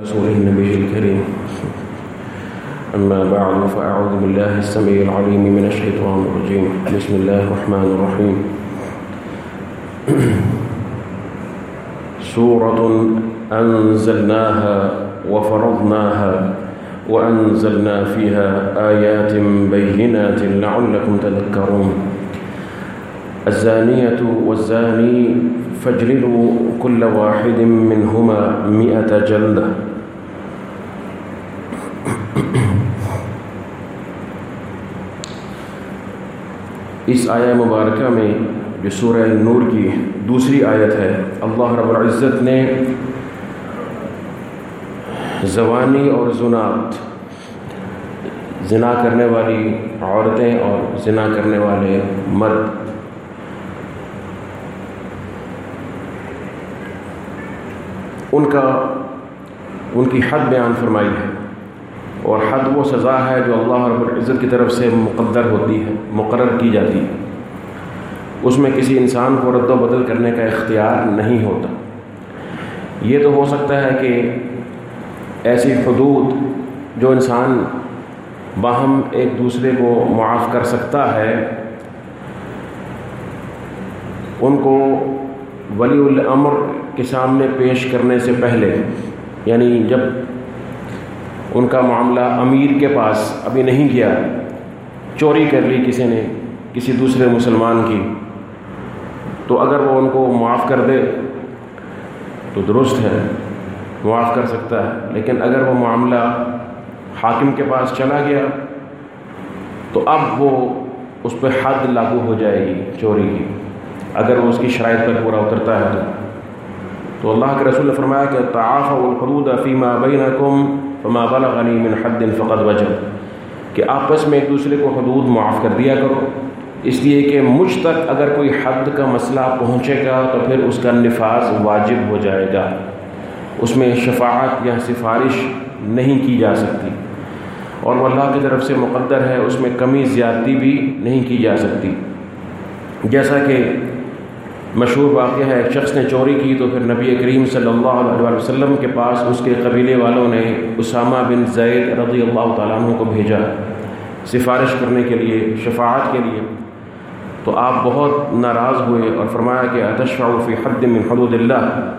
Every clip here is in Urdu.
رسوله النبي الكريم. أما بعد فأعوذ بالله السميع العليم من الشيطان الرجيم. بسم الله الرحمن الرحيم. سورة أنزلناها وفرضناها وأنزلنا فيها آيات بينات لعلكم تذكرون. الزانية والزاني فاجلدوا كل واحد منهما مئة جلدة. اس آیہ مبارکہ میں جو سورہ نور کی دوسری آیت ہے، اللہ رب العزت نے زوانی اور زنات، زنا کرنے والی عورتیں اور زنا کرنے والے مرد۔ ان کا، ان کی حد بیان فرمائی ہے۔ اور حد وہ سزا ہے جو اللہ رب العزت کی طرف سے مقدر ہوتی ہے، مقرر کی جاتی ہے۔ اس میں کسی انسان کو رد و بدل کرنے کا اختیار نہیں ہوتا۔ یہ تو ہو سکتا ہے کہ ایسی حدود جو انسان باہم ایک دوسرے کو معاف کر سکتا ہے، ان کو ولی الامر کے سامنے پیش کرنے سے پہلے یعنی جب ان کا معاملہ امیر کے پاس ابھی نہیں کیا چوری کر لی کسی نے، کسی دوسرے مسلمان کی۔ تو اگر وہ ان کو معاف کر دے تو درست ہے، معاف کر سکتا ہے۔ لیکن اگر وہ معاملہ حاکم کے پاس چلا گیا تو اب وہ اس پہ حد لاگو ہو جائے گی چوری کی۔ اگر وہ اس کی شرائط پر پورا اترتا ہے تو۔ تو اللہ کے رسول نے فرمایا کہ تعاف الحدود فیما بینکم فما بلغنی من حد فقط وجب، کہ آپس میں ایک دوسرے کو حدود معاف کر دیا کرو۔ اس لیے کہ مجھ تک اگر کوئی حد کا مسئلہ پہنچے گا تو پھر اس کا نفاذ واجب ہو جائے گا۔ اس میں شفاعت یا سفارش نہیں کی جا سکتی۔ اور وہ اللہ کی طرف سے مقدر ہے، اس میں کمی زیادتی بھی نہیں کی جا سکتی۔ جیسا کہ مشہور واقعہ ہے، ایک شخص نے چوری کی تو پھر نبی کریم صلی اللہ علیہ وسلم کے پاس اس کے قبیلے والوں نے اسامہ بن زید رضی اللہ تعالیٰ عنہ کو بھیجا۔ سفارش کرنے کے لیے، شفاعت کے لیے۔ تو آپ بہت ناراض ہوئے اور فرمایا کہ اتشفع فی حد من حدود اللہ۔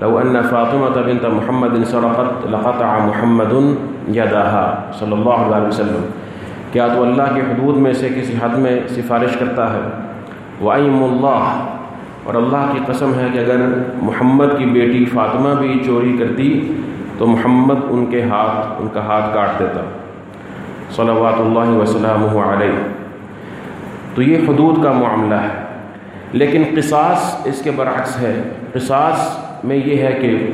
لو ان فاطمہ بنت محمد سرقت، لقطع محمد یداها صلی اللہ علیہ وسلم۔ کیا تو اللہ کی حدود میں سے کسی حد میں سفارش کرتا ہے؟ وعیم اللہ اور اللہ کی قسم ہے کہ اگر محمد کی بیٹی فاطمہ بھی چوری کرتی تو محمد ان کے ہاتھ، ان کا ہاتھ کاٹ دیتا۔ صلوات اللہ وسلم علیہ۔ تو یہ حدود کا معاملہ ہے۔ لیکن قصاص اس کے برعکس ہے۔ قصاص میں یہ ہے کہ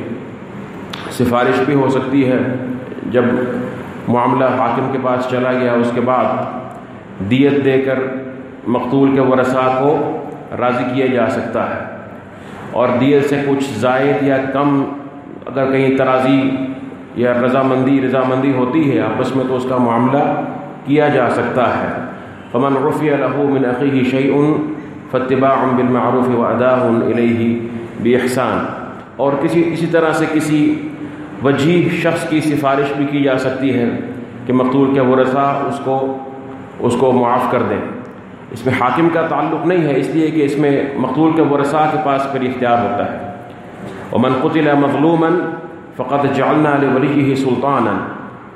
سفارش بھی ہو سکتی ہے۔ جب معاملہ حاکم کے پاس چلا گیا، اس کے بعد دیت دے کر مقتول کے ورثاء کو راضی کیا جا سکتا ہے۔ اور دیت سے کچھ زائد یا کم اگر کہیں ترازی یا رضامندی رضامندی ہوتی ہے، آپس میں تو اس کا معاملہ کیا جا سکتا ہے۔ فمن رفی له من عقی شعیع فتباع بالمعروف و اداء علیہ باحسان اور کسی، اسی طرح سے کسی وجہ شخص کی سفارش بھی کی جا سکتی ہے کہ مقتول کے ورثاء اس کو اس کو معاف کر دیں۔ اس میں حاکم کا تعلق نہیں ہے، اس لیے کہ اس میں مقتول کے ورثاء کے پاس پھر اختیار ہوتا ہے۔ ومن قتل مظلوما فقد جعلنا لوليه سلطانا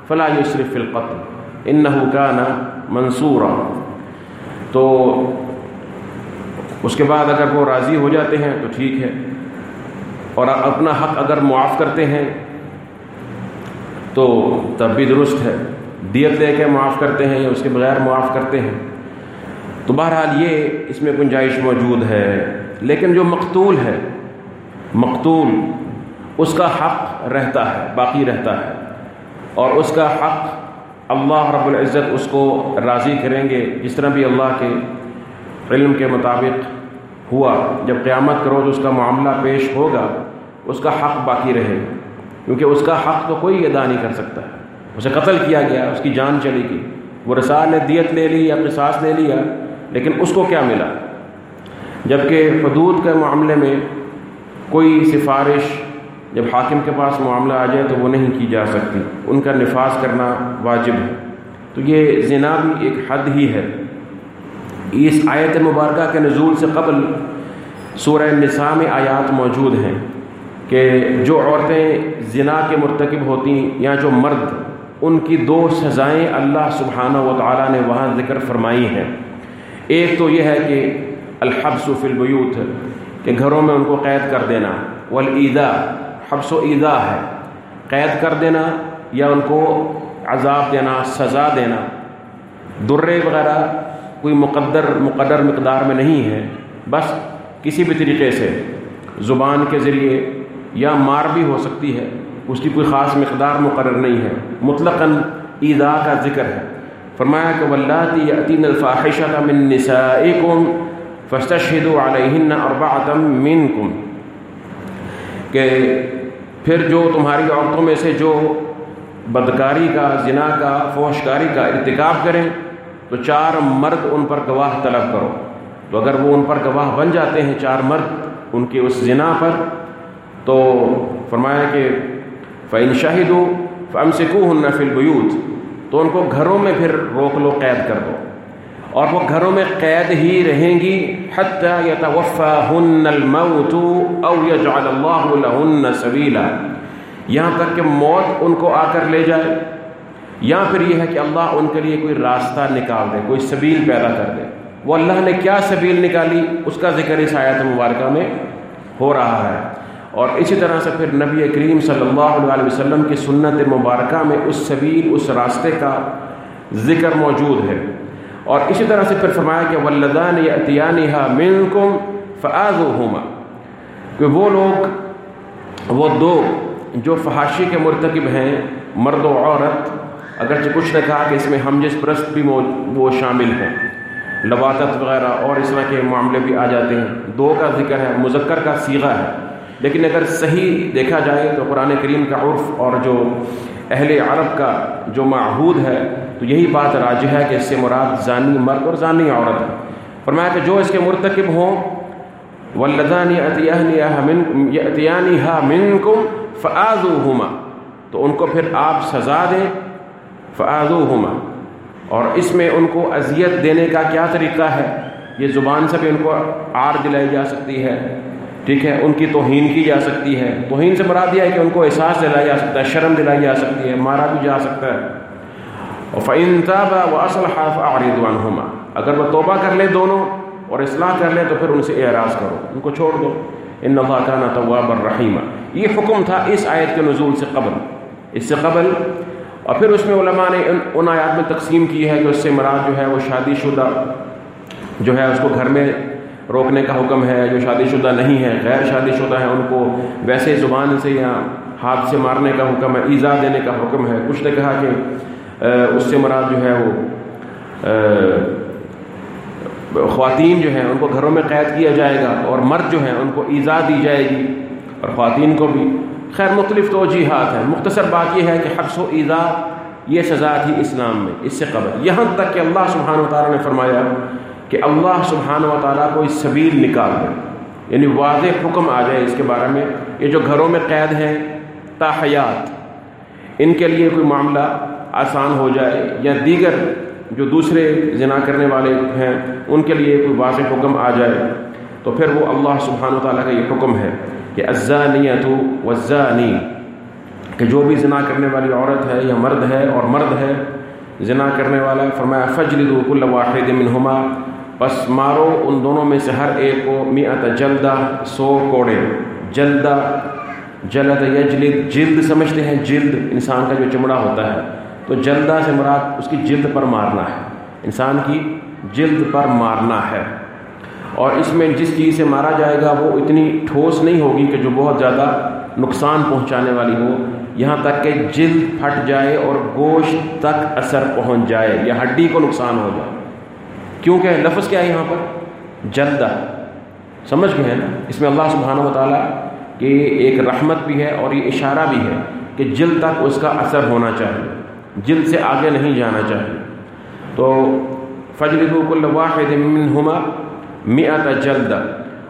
فلا يسرف في القتل، انه كان منصورا۔ تو اس کے بعد اگر وہ راضی ہو جاتے ہیں تو ٹھیک ہے۔ اور اپنا حق اگر معاف کرتے ہیں تو تب بھی درست ہے۔ دیت لے کے معاف کرتے ہیں یا اس کے بغیر معاف کرتے ہیں۔ تو بہرحال یہ اس میں گنجائش موجود ہے۔ لیکن جو مقتول ہے، مقتول اس کا حق رہتا ہے، باقی رہتا ہے۔ اور اس کا حق اللہ رب العزت اس کو راضی کریں گے۔ جس طرح بھی اللہ کے علم کے مطابق ہوا، جب قیامت کرو تو اس کا معاملہ پیش ہوگا، اس کا حق باقی رہے۔ گا کیونکہ اس کا حق تو کوئی ادا نہیں کر سکتا۔ ہے اسے قتل کیا گیا، اس کی جان چلی گئی۔ وہ رسا نے دیت لے لی یا قصاص لے لیا لیکن اس کو کیا ملا؟ جبکہ حدود کے معاملے میں کوئی سفارش جب حاکم کے پاس معاملہ آ جائے تو وہ نہیں کی جا سکتی۔ ان کا نفاذ کرنا واجب ہے۔ تو یہ زنا بھی ایک حد ہی ہے۔ اس آیت مبارکہ کے نزول سے قبل سورہ نساء میں آیات موجود ہیں کہ جو عورتیں زنا کے مرتکب ہوتی یا جو مرد، ان کی دو سزائیں اللہ سبحانہ و تعالیٰ نے وہاں ذکر فرمائی ہیں۔ ایک تو یہ ہے کہ الحبس فی البیوت، کہ گھروں میں ان کو قید کر دینا والعیدہ حبس و عیدہ ہے۔ قید کر دینا یا ان کو عذاب دینا، سزا دینا۔ درے وغیرہ کوئی مقدر مقدر مقدار میں نہیں ہے۔ بس کسی بھی طریقے سے زبان کے ذریعے یا مار بھی ہو سکتی ہے، اس کی کوئی خاص مقدار مقرر نہیں ہے۔ مطلق عیدا کا ذکر ہے۔ فرمایا کہ ولاتی یتین الفاحشہ من نسائکم فاستشہدوا علیہن اربعتم منکم کہ پھر جو تمہاری عورتوں میں سے جو بدکاری کا، زنا کا، فوشکاری کا ارتکاب کریں تو چار مرد ان پر گواہ طلب کرو۔ تو اگر وہ ان پر گواہ بن جاتے ہیں چار مرد ان کے اس زنا پر، تو فرمایا کہ فعن شاہد ہو فم سکو ہن تو ان کو گھروں میں پھر روک لو، قید کر دو۔ اور وہ گھروں میں قید ہی رہیں گی۔ حتیٰ یتوفا ہن الموت او یجعل اللہ لہن سبیلا۔ یہاں تک کہ موت ان کو آ کر لے جائے۔ یا پھر یہ ہے کہ اللہ ان کے لیے کوئی راستہ نکال دے، کوئی سبیل پیدا کر دے۔ وہ اللہ نے کیا سبیل نکالی؟ اس کا ذکر اس آیت مبارکہ میں ہو رہا ہے۔ اور اسی طرح سے پھر نبی کریم صلی اللہ علیہ وسلم کی سنت مبارکہ میں اس سبیل، اس راستے کا ذکر موجود ہے۔ اور اسی طرح سے پھر فرمایا کہ ولدان یا من کم فعض کہ وہ لوگ، وہ دو جو فحاشی کے مرتکب ہیں، مرد و عورت، اگرچہ کچھ نے کہا کہ اس میں ہم جس پرست بھی وہ شامل ہیں۔ لباتت وغیرہ اور اس طرح کے معاملے بھی آ جاتے ہیں۔ دو کا ذکر ہے، مذکر کا سیغہ ہے۔ لیکن اگر صحیح دیکھا جائے تو قرآن کریم کا عرف اور جو اہل عرب کا جو معہود ہے، تو یہی بات راج ہے کہ اس سے مراد ذانی مرد اور ذانی عورت ہے۔ فرمایا کہ جو اس کے مرتکب ہوں ولدانی عطیانی ہا من کم فعض تو ان کو پھر آپ سزا دیں فعض اور اس میں ان کو اذیت دینے کا کیا طریقہ ہے؟ یہ زبان سے بھی ان کو آر دلائی جا سکتی ہے۔ ٹھیک ہے، ان کی توہین کی جا سکتی ہے۔ توہین سے مراد یہ ہے کہ ان کو احساس دلایا جا سکتا ہے، شرم دلائی جا سکتی ہے، مارا بھی جا سکتا ہے۔ اور فعین طابہ و اصل حاف اگر وہ توبہ کر لے دونوں اور اصلاح کر لے تو پھر ان سے اعراض کرو، ان کو چھوڑ دو۔ ان اللہ کا طواب الرحیمہ یہ حکم تھا اس آیت کے نزول سے قبل۔ اس سے قبل۔ اور پھر اس میں علماء نے ان آیات میں تقسیم کی ہے کہ اس سے مراد جو ہے وہ شادی شدہ جو ہے، اس کو گھر میں روکنے کا حکم ہے، جو شادی شدہ نہیں ہے، غیر شادی شدہ ہے ان کو ویسے زبان سے یا ہاتھ سے مارنے کا حکم ہے، ایزا دینے کا حکم ہے۔ کچھ نے کہا کہ اس سے مراد جو ہے وہ خواتین جو ہیں، ان کو گھروں میں قید کیا جائے گا اور مرد جو ہیں، ان کو ایزا دی جائے گی اور خواتین کو بھی۔ خیر، مختلف توجیحات ہیں۔ مختصر بات یہ ہے کہ حفظ و ایزا یہ سزا تھی اسلام میں، اس سے قبل۔ یہاں تک کہ اللہ سبحانہ و تعالیٰ نے فرمایا کہ اللہ سبحانہ و تعالیٰ کو اس سبیل نکال دے۔ یعنی واضح حکم آ جائے اس کے بارے میں، یہ جو گھروں میں قید ہیں تاحیات ان کے لیے کوئی معاملہ آسان ہو جائے یا دیگر جو دوسرے زنا کرنے والے ہیں، ان کے لیے کوئی واضح حکم آ جائے، تو پھر وہ اللہ سبحانہ و تعالیٰ کا یہ حکم ہے کہ ازانیت وزانی کہ جو بھی زنا کرنے والی عورت ہے یا مرد ہے اور مرد ہے، زنا کرنے والا، فرمایا فجل کل واحد منہما بس مارو ان دونوں میں سے ہر ایک کو میت جلدہ سو کوڑے۔ جلدہ جلد یجلد، جلد سمجھتے ہیں، جلد انسان کا جو چمڑا ہوتا ہے۔ تو جلدہ سے مراد اس کی جلد پر مارنا ہے۔ انسان کی جلد پر مارنا ہے۔ اور اس میں جس چیز سے مارا جائے گا وہ اتنی ٹھوس نہیں ہوگی کہ جو بہت زیادہ نقصان پہنچانے والی ہو۔ یہاں تک کہ جلد پھٹ جائے اور گوشت تک اثر پہنچ جائے یا ہڈی کو نقصان ہو جائے۔ کیونکہ لفظ کیا ہے یہاں پر؟ جلدہ سمجھ گئے نا؟ اس میں اللہ سبحانہ و تعالیٰ کی ایک رحمت بھی ہے اور یہ اشارہ بھی ہے کہ جلد تک اس کا اثر ہونا چاہیے جلد سے آگے نہیں جانا چاہیے۔ تو فجر کل واحد منہما میات جلد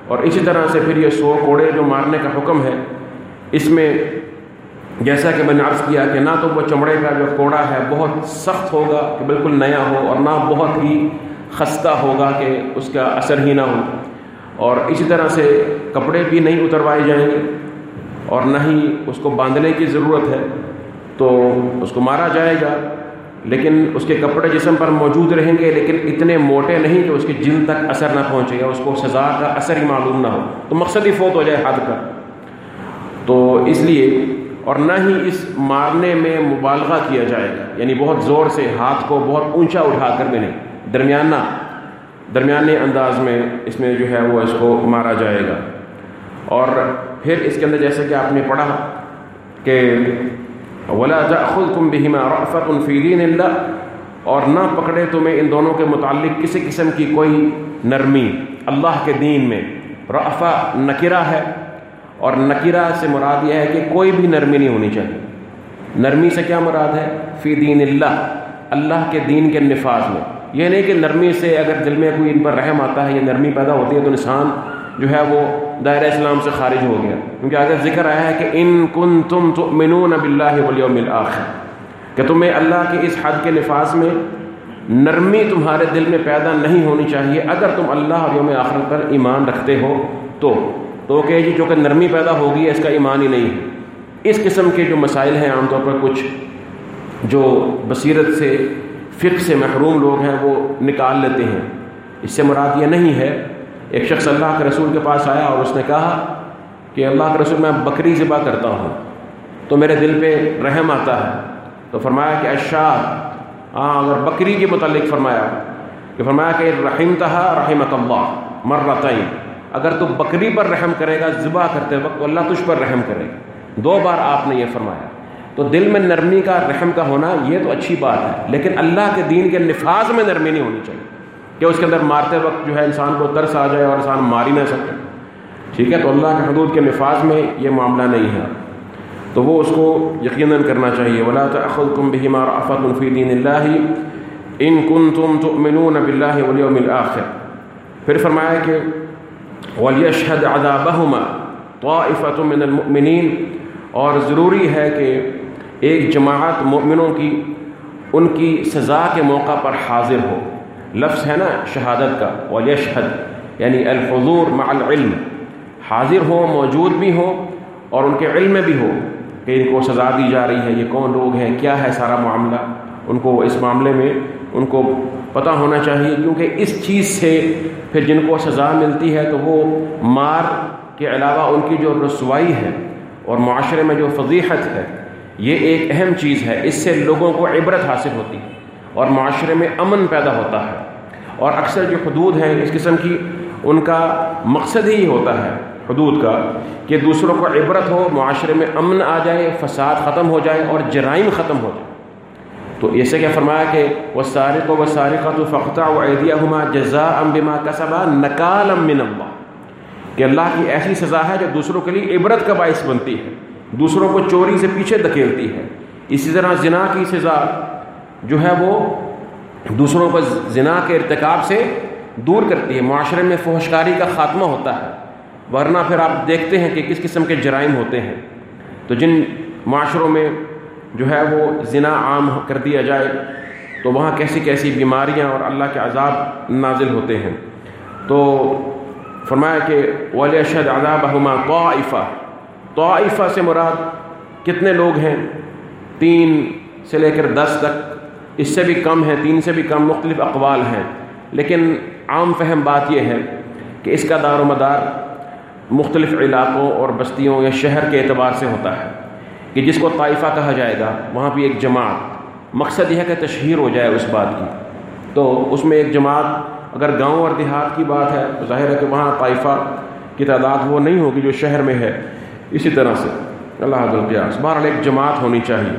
اور اسی طرح سے پھر یہ سو کوڑے جو مارنے کا حکم ہے، اس میں جیسا کہ میں نے عرض کیا کہ نہ تو وہ چمڑے کا جو کوڑا ہے بہت سخت ہوگا کہ بالکل نیا ہو اور نہ بہت ہی خستہ ہوگا کہ اس کا اثر ہی نہ ہو۔ اور اسی طرح سے کپڑے بھی نہیں اتروائے جائیں گے اور نہ ہی اس کو باندھنے کی ضرورت ہے تو اس کو مارا جائے گا۔ لیکن اس کے کپڑے جسم پر موجود رہیں گے، لیکن اتنے موٹے نہیں کہ اس کے جلد تک اثر نہ پہنچے گا اس کو سزا کا اثر ہی معلوم نہ ہو۔ تو مقصد ہی فوت ہو جائے حد کا۔ تو اس لیے اور نہ ہی اس مارنے میں مبالغہ کیا جائے گا یعنی بہت زور سے ہاتھ کو بہت اونچا اٹھا کر بھی نہیں۔ درمیانہ درمیانے انداز میں اس میں جو ہے وہ اس کو مارا جائے گا۔ اور پھر اس کے اندر جیسے کہ آپ نے پڑھا کہ ولا تم بہما رأفت فی دین اللہ اور نہ پکڑے تمہیں ان دونوں کے متعلق کسی قسم کی کوئی نرمی۔ اللہ کے دین میں رعفہ نکرہ ہے۔ اور نکرہ سے مراد یہ ہے کہ کوئی بھی نرمی نہیں ہونی چاہیے۔ نرمی سے کیا مراد ہے؟ فی دین اللہ اللہ کے دین کے نفاذ میں۔ یہ نہیں کہ نرمی سے اگر دل میں کوئی ان پر رحم آتا ہے یا نرمی پیدا ہوتی ہے تو انسان جو ہے وہ دائرہ اسلام سے خارج ہو گیا۔ کیونکہ اگر ذکر آیا ہے کہ ان کن تم تو منون اب اللہ ولیوم الآخر کہ تمہیں اللہ کے اس حد کے نفاذ میں نرمی تمہارے دل میں پیدا نہیں ہونی چاہیے۔ اگر تم اللہ اور یوم آخر پر ایمان رکھتے ہو تو تو کہ جی جو کہ نرمی پیدا ہوگی، اس کا ایمان ہی نہیں ہے۔ اس قسم کے جو مسائل ہیں عام طور پر کچھ جو بصیرت سے فقہ سے محروم لوگ ہیں، وہ نکال لیتے ہیں۔ اس سے مراد یہ نہیں ہے، ایک شخص اللہ کے رسول کے پاس آیا اور اس نے کہا کہ اللہ کے رسول، میں بکری ذبح کرتا ہوں۔ تو میرے دل پہ رحم آتا ہے۔ تو فرمایا کہ اشاء ہاں اگر بکری کے متعلق فرمایا، کہ فرمایا کہ رحیم تہا رحمت اللہ مرتعین اگر تو بکری پر رحم کرے گا، ذبح کرتے وقت اللہ تجھ پر رحم کرے گا۔ دو بار آپ نے یہ فرمایا۔ تو دل میں نرمی کا، رحم کا ہونا یہ تو اچھی بات ہے، لیکن اللہ کے دین کے نفاذ میں نرمی نہیں ہونی چاہیے کہ اس کے اندر مارتے وقت جو ہے انسان کو ترس آ جائے اور انسان مار ہی نہ سکے۔ ٹھیک ہے، تو اللہ کے حدود کے نفاذ میں یہ معاملہ نہیں ہے۔ تو وہ اس کو یقیناً کرنا چاہیے۔ ولا تم بھی مار افت فی دین اللہ ان کن تم تؤمنون باللہ والیوم الآخر۔ پھر فرمایا کہ ولیشہد عذابہما طائفة من المؤمنین اور ضروری ہے کہ ایک جماعت مؤمنوں کی ان کی سزا کے موقع پر حاضر ہو۔ لفظ ہے نا شہادت کا ولیشہد یعنی الحضور مع العلم۔ حاضر ہو، موجود بھی ہو اور ان کے علم میں بھی ہو کہ ان کو سزا دی جا رہی ہے۔ یہ کون لوگ ہیں؟ کیا ہے سارا معاملہ؟ ان کو اس معاملے میں ان کو پتہ ہونا چاہیے کیونکہ اس چیز سے پھر جن کو سزا ملتی ہے تو وہ مار کے علاوہ ان کی جو رسوائی ہے اور معاشرے میں جو فضیحت ہے یہ ایک اہم چیز ہے، اس سے لوگوں کو عبرت حاصل ہوتی ہے اور معاشرے میں امن پیدا ہوتا ہے۔ اور اکثر جو حدود ہیں اس قسم کی، ان کا مقصد ہی ہوتا ہے حدود کا، کہ دوسروں کو عبرت ہو، معاشرے میں امن آ جائے، فساد ختم ہو جائے اور جرائم ختم ہو جائے۔ تو اسے کیا فرمایا کہ وہ سارق و سارقہ تو فختہ و عیدیہ ہما جزا ام بما کسبا نکال ام من اللہ کہ اللہ کی ایسی سزا ہے جو دوسروں کے لیے عبرت کا باعث بنتی ہے۔ دوسروں کو چوری سے پیچھے دھکیلتی ہے۔ اسی طرح زنا کی سزا جو ہے وہ دوسروں کو زنا کے ارتکاب سے دور کرتی ہے۔ معاشرے میں فحشکاری کا خاتمہ ہوتا ہے، ورنہ پھر آپ دیکھتے ہیں کہ کس قسم کے جرائم ہوتے ہیں۔ تو جن معاشروں میں جو ہے وہ زنا عام کر دیا جائے، تو وہاں کیسی کیسی بیماریاں اور اللہ کے عذاب نازل ہوتے ہیں۔ تو فرمایا کہ ولی شد عذاب ہما طائفہ طائفہ سے مراد کتنے لوگ ہیں؟ تین سے لے کر دس تک۔ اس سے بھی کم ہے تین سے بھی کم مختلف اقوال ہیں۔ لیکن عام فہم بات یہ ہے کہ اس کا دار و مدار مختلف علاقوں اور بستیوں یا شہر کے اعتبار سے ہوتا ہے کہ جس کو طائفہ کہا جائے گا، وہاں بھی ایک جماعت۔ مقصد یہ ہے کہ تشہیر ہو جائے اس بات کی۔ تو اس میں ایک جماعت اگر گاؤں اور دیہات کی بات ہے، تو ظاہر ہے کہ وہاں طائفہ کی تعداد وہ نہیں ہوگی جو شہر میں ہے۔ اسی طرح سے اللہ حضرت بہرحال ایک جماعت ہونی چاہیے۔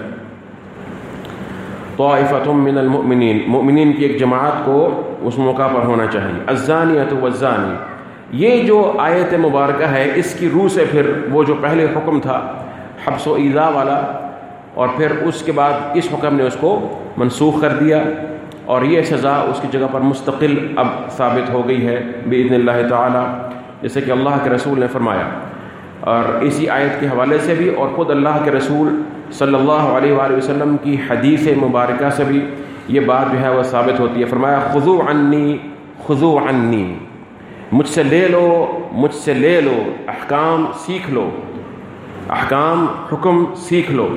طائفۃ من المؤمنین۔ مؤمنین کی ایک جماعت کو اس موقع پر ہونا چاہیے۔ ازانیت والزانی۔ یہ جو آیت مبارکہ ہے، اس کی روح سے پھر وہ جو پہلے حکم تھا، حبس و ایزا والا، اور پھر اس کے بعد اس حکم نے اس کو منسوخ کر دیا، اور یہ سزا اس کی جگہ پر مستقل اب ثابت ہو گئی ہے بإذن اللہ تعالی، جیسے کہ اللہ کے رسول نے فرمایا۔ اور اسی آیت کے حوالے سے بھی اور خود اللہ کے رسول صلی اللہ علیہ وآلہ وسلم کی حدیث مبارکہ سے بھی یہ بات جو ہے وہ ثابت ہوتی ہے۔ فرمایا خضو عنی خضو عنی۔ مجھ سے لے لو، مجھ سے لے لو۔ احکام سیکھ لو۔ احکام، حکم سیکھ لو۔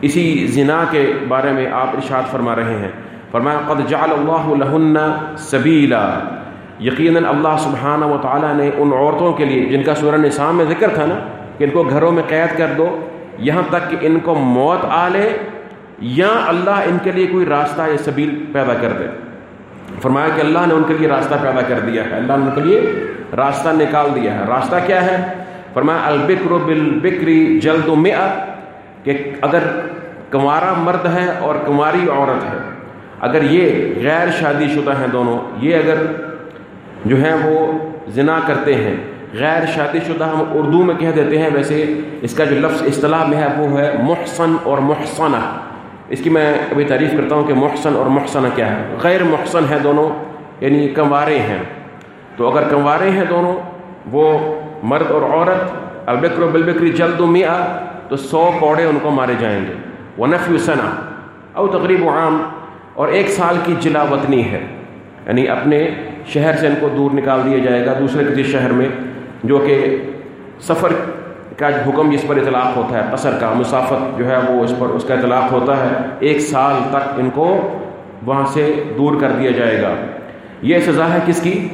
اسی زنا کے بارے میں آپ ارشاد فرما رہے ہیں۔ فرمایا، قد جعل اللہ لہن سبیلا۔ یقیناً اللہ سبحانہ و تعالیٰ نے ان عورتوں کے لیے، جن کا سورہ نساء میں ذکر تھا نا، کہ ان کو گھروں میں قید کر دو، یہاں تک کہ ان کو موت آ لے، یا اللہ ان کے لیے کوئی راستہ یا سبیل پیدا کر دے۔ فرمایا کہ اللہ نے ان کے لیے راستہ پیدا کر دیا ہے۔ اللہ نے ان کے لیے راستہ نکال دیا ہے۔ راستہ کیا ہے؟ فرمایا، البکر بالبکری جلد و کہ اگر کنوارا مرد ہے اور کنواری عورت ہے، اگر یہ غیر شادی شدہ ہیں دونوں، یہ اگر جو ہیں وہ زنا کرتے ہیں۔ غیر شادی شدہ ہم اردو میں کہہ دیتے ہیں، ویسے اس کا جو لفظ اصطلاح میں ہے، وہ ہے محسن اور محسنہ۔ اس کی میں ابھی تعریف کرتا ہوں کہ محسن اور محسنہ کیا ہے۔ غیر محسن ہے دونوں یعنی کنوارے ہیں۔ تو اگر کنوارے ہیں دونوں، وہ مرد اور عورت، البکر و بالبکری جلد و میاں تو سو کوڑے ان کو مارے جائیں گے۔ وہ نفی ثنا او تقریب و عام، اور ایک سال کی جلا وطنی ہے۔ یعنی اپنے شہر سے ان کو دور نکال دیا جائے گا دوسرے کسی شہر میں، جو کہ سفر کا حکم جس پر اطلاق ہوتا ہے، قصر کا مسافت جو ہے وہ اس پر اس کا اطلاق ہوتا ہے۔ ایک سال تک ان کو وہاں سے دور کر دیا جائے گا۔ یہ سزا ہے کس کی؟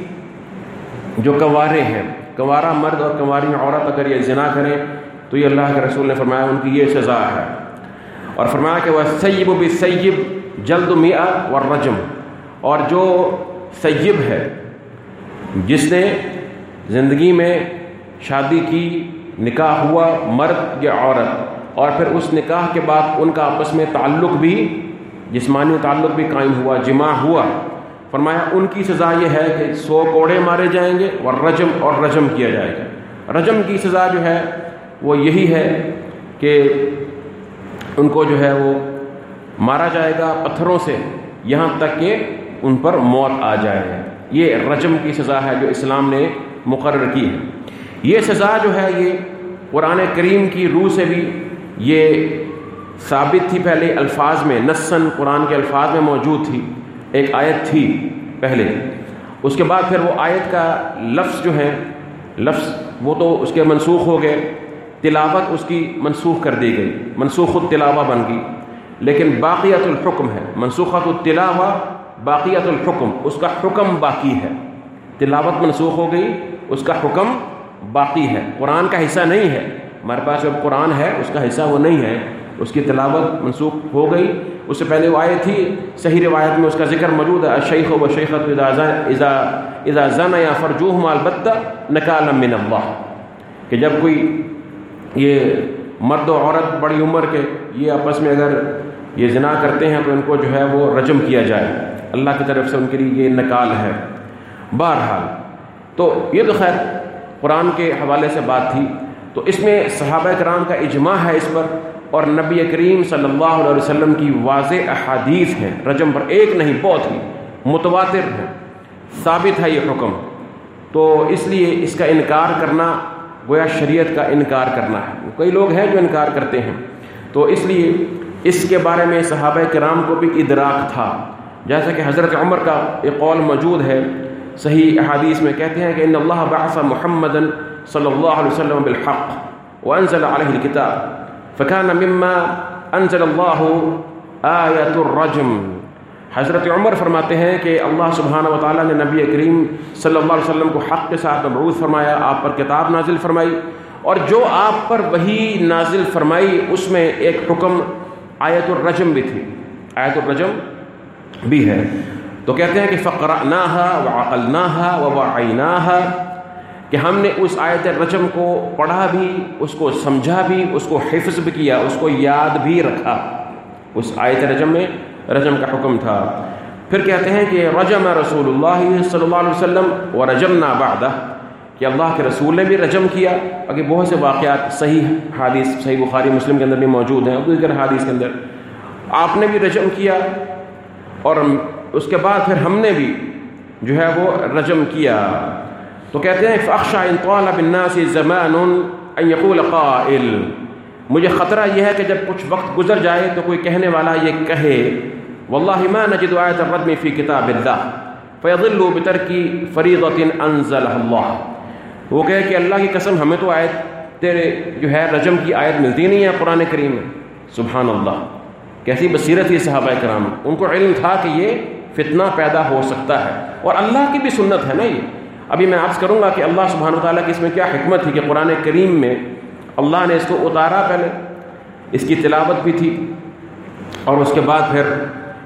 جو کنوارے ہیں۔ کنوارا مرد اور کنواری عورت اگر یہ زنا کریں تو یہ اللہ کے رسول نے فرمایا ان کی یہ سزا ہے۔ اور فرمایا کہ وہ سیب و بھی سیب جلد میاں و رجم اور جو سیب ہے۔ جس نے زندگی میں شادی کی، نکاح ہوا، مرد یا عورت، اور پھر اس نکاح کے بعد ان کا آپس میں تعلق بھی، جسمانی تعلق بھی قائم ہوا جمع ہوا۔ فرمایا، ان کی سزا یہ ہے کہ سو کوڑے مارے جائیں گے اور رجم اور رجم کیا جائے گا۔ رجم کی سزا جو ہے، وہ یہی ہے کہ ان کو جو ہے وہ مارا جائے گا پتھروں سے، یہاں تک کہ ان پر موت آ جائے۔ یہ رجم کی سزا ہے جو اسلام نے مقرر کی ہے۔ یہ سزا جو ہے یہ قرآن کریم کی روح سے بھی یہ ثابت تھی پہلے الفاظ میں نسن قرآن کے الفاظ میں موجود تھی۔ ایک آیت تھی پہلے۔ اس کے بعد پھر وہ آیت کا لفظ جو ہے، لفظ وہ تو اس کے منسوخ ہو گئے۔ تلاوت اس کی منسوخ کر دی گئی۔ منسوخ التلاوہ بن گئی۔ لیکن باقیت الحکم ہے۔ منسوخت التلاوہ باقیت الحکم اس کا حکم باقی ہے۔ تلاوت منسوخ ہو گئی، اس کا حکم باقی ہے۔ قرآن کا حصہ نہیں ہے۔ ہمارے پاس جب قرآن ہے، اس کا حصہ وہ نہیں ہے۔ اس کی تلاوت منسوخ ہو گئی۔ اس سے پہلے وہ آئے تھی۔ صحیح روایت میں اس کا ذکر موجود ہے شیخ و شیخت اذا زن یا فرجوہ البتہ نکال من اللہ۔ کہ جب کوئی یہ مرد و عورت بڑی عمر کے، یہ آپس میں اگر یہ زنا کرتے ہیں تو ان کو جو ہے وہ رجم کیا جائے۔ اللہ کی طرف سے ان کے لیے یہ نکال ہے۔ بہرحال، تو یہ تو خیر، قرآن کے حوالے سے بات تھی۔ تو اس میں صحابہ کرام کا اجماع ہے اس پر اور نبی کریم صلی اللہ علیہ وسلم کی واضح احادیث ہیں۔ رجم پر ایک نہیں، بہت ہی متواتر ہے ثابت ہے یہ حکم۔ تو اس لیے اس کا انکار کرنا، گویا شریعت کا انکار کرنا ہے۔ کئی لوگ ہیں جو انکار کرتے ہیں۔ تو اس لیے اس کے بارے میں صحابہ کرام کو بھی ادراک تھا۔ جیسا کہ حضرت عمر کا ایک قول موجود ہے، صحیح احادیث میں کہتے ہیں کہ ان اللہ بعث محمد صلی اللہ علیہ وسلم بالحق وانزل علیہ الكتاب فكان مما انزل اللہ آیت الرجم۔ حضرت عمر فرماتے ہیں کہ اللہ سبحانہ و تعالیٰ نے نبی کریم صلی اللہ علیہ وسلم کو حق کے ساتھ مبعوث فرمایا، آپ پر کتاب نازل فرمائی، اور جو آپ پر وہی نازل فرمائی، اس میں ایک حکم آیت الرجم بھی تھی۔ آیت الرجم بھی ہے۔ تو کہتے ہیں کہ فقر نہ و وعیناها کہ ہم نے اس آیت رجم کو پڑھا بھی، اس کو سمجھا بھی، اس کو حفظ بھی کیا، اس کو یاد بھی رکھا۔ اس آیت رجم میں رجم کا حکم تھا۔ پھر کہتے ہیں کہ رجم رسول اللہ صلی اللہ علیہ وسلم و رجم نابادہ کہ اللہ کے رسول نے بھی رجم کیا۔ اگر بہت سے واقعات صحیح حادث صحیح بخاری، مسلم کے اندر بھی موجود ہیں۔ دیگر حادث کے اندر۔ آپ نے بھی رجم کیا۔ اور اس کے بعد پھر ہم نے بھی جو ہے وہ رجم کیا۔ تو کہتے ہیں فخشا انطوال بالناس زمان یقول قائل۔ مجھے خطرہ یہ ہے کہ جب کچھ وقت گزر جائے تو کوئی کہنے والا یہ کہے واللہ ما نجد آیت الردم فی کتاب اللہ فیضلو بترکی فریضت انزل اللہ وہ کہے کہ اللہ کی قسم، ہمیں تو آیت تیرے جو ہے رجم کی آیت ملتی نہیں ہے قرآن کریم میں۔ سبحان اللہ۔ کیسی بصیرت تھی صحابہ کرام ان کو علم تھا کہ یہ فتنہ پیدا ہو سکتا ہے۔ اور اللہ کی بھی سنت ہے نا یہ۔ ابھی میں عرض کروں گا کہ اللہ سبحانہ و تعالیٰ کی اس میں کیا حکمت تھی کہ قرآن کریم میں اللہ نے اس کو اتارا پہلے، اس کی تلاوت بھی تھی، اور اس کے بعد پھر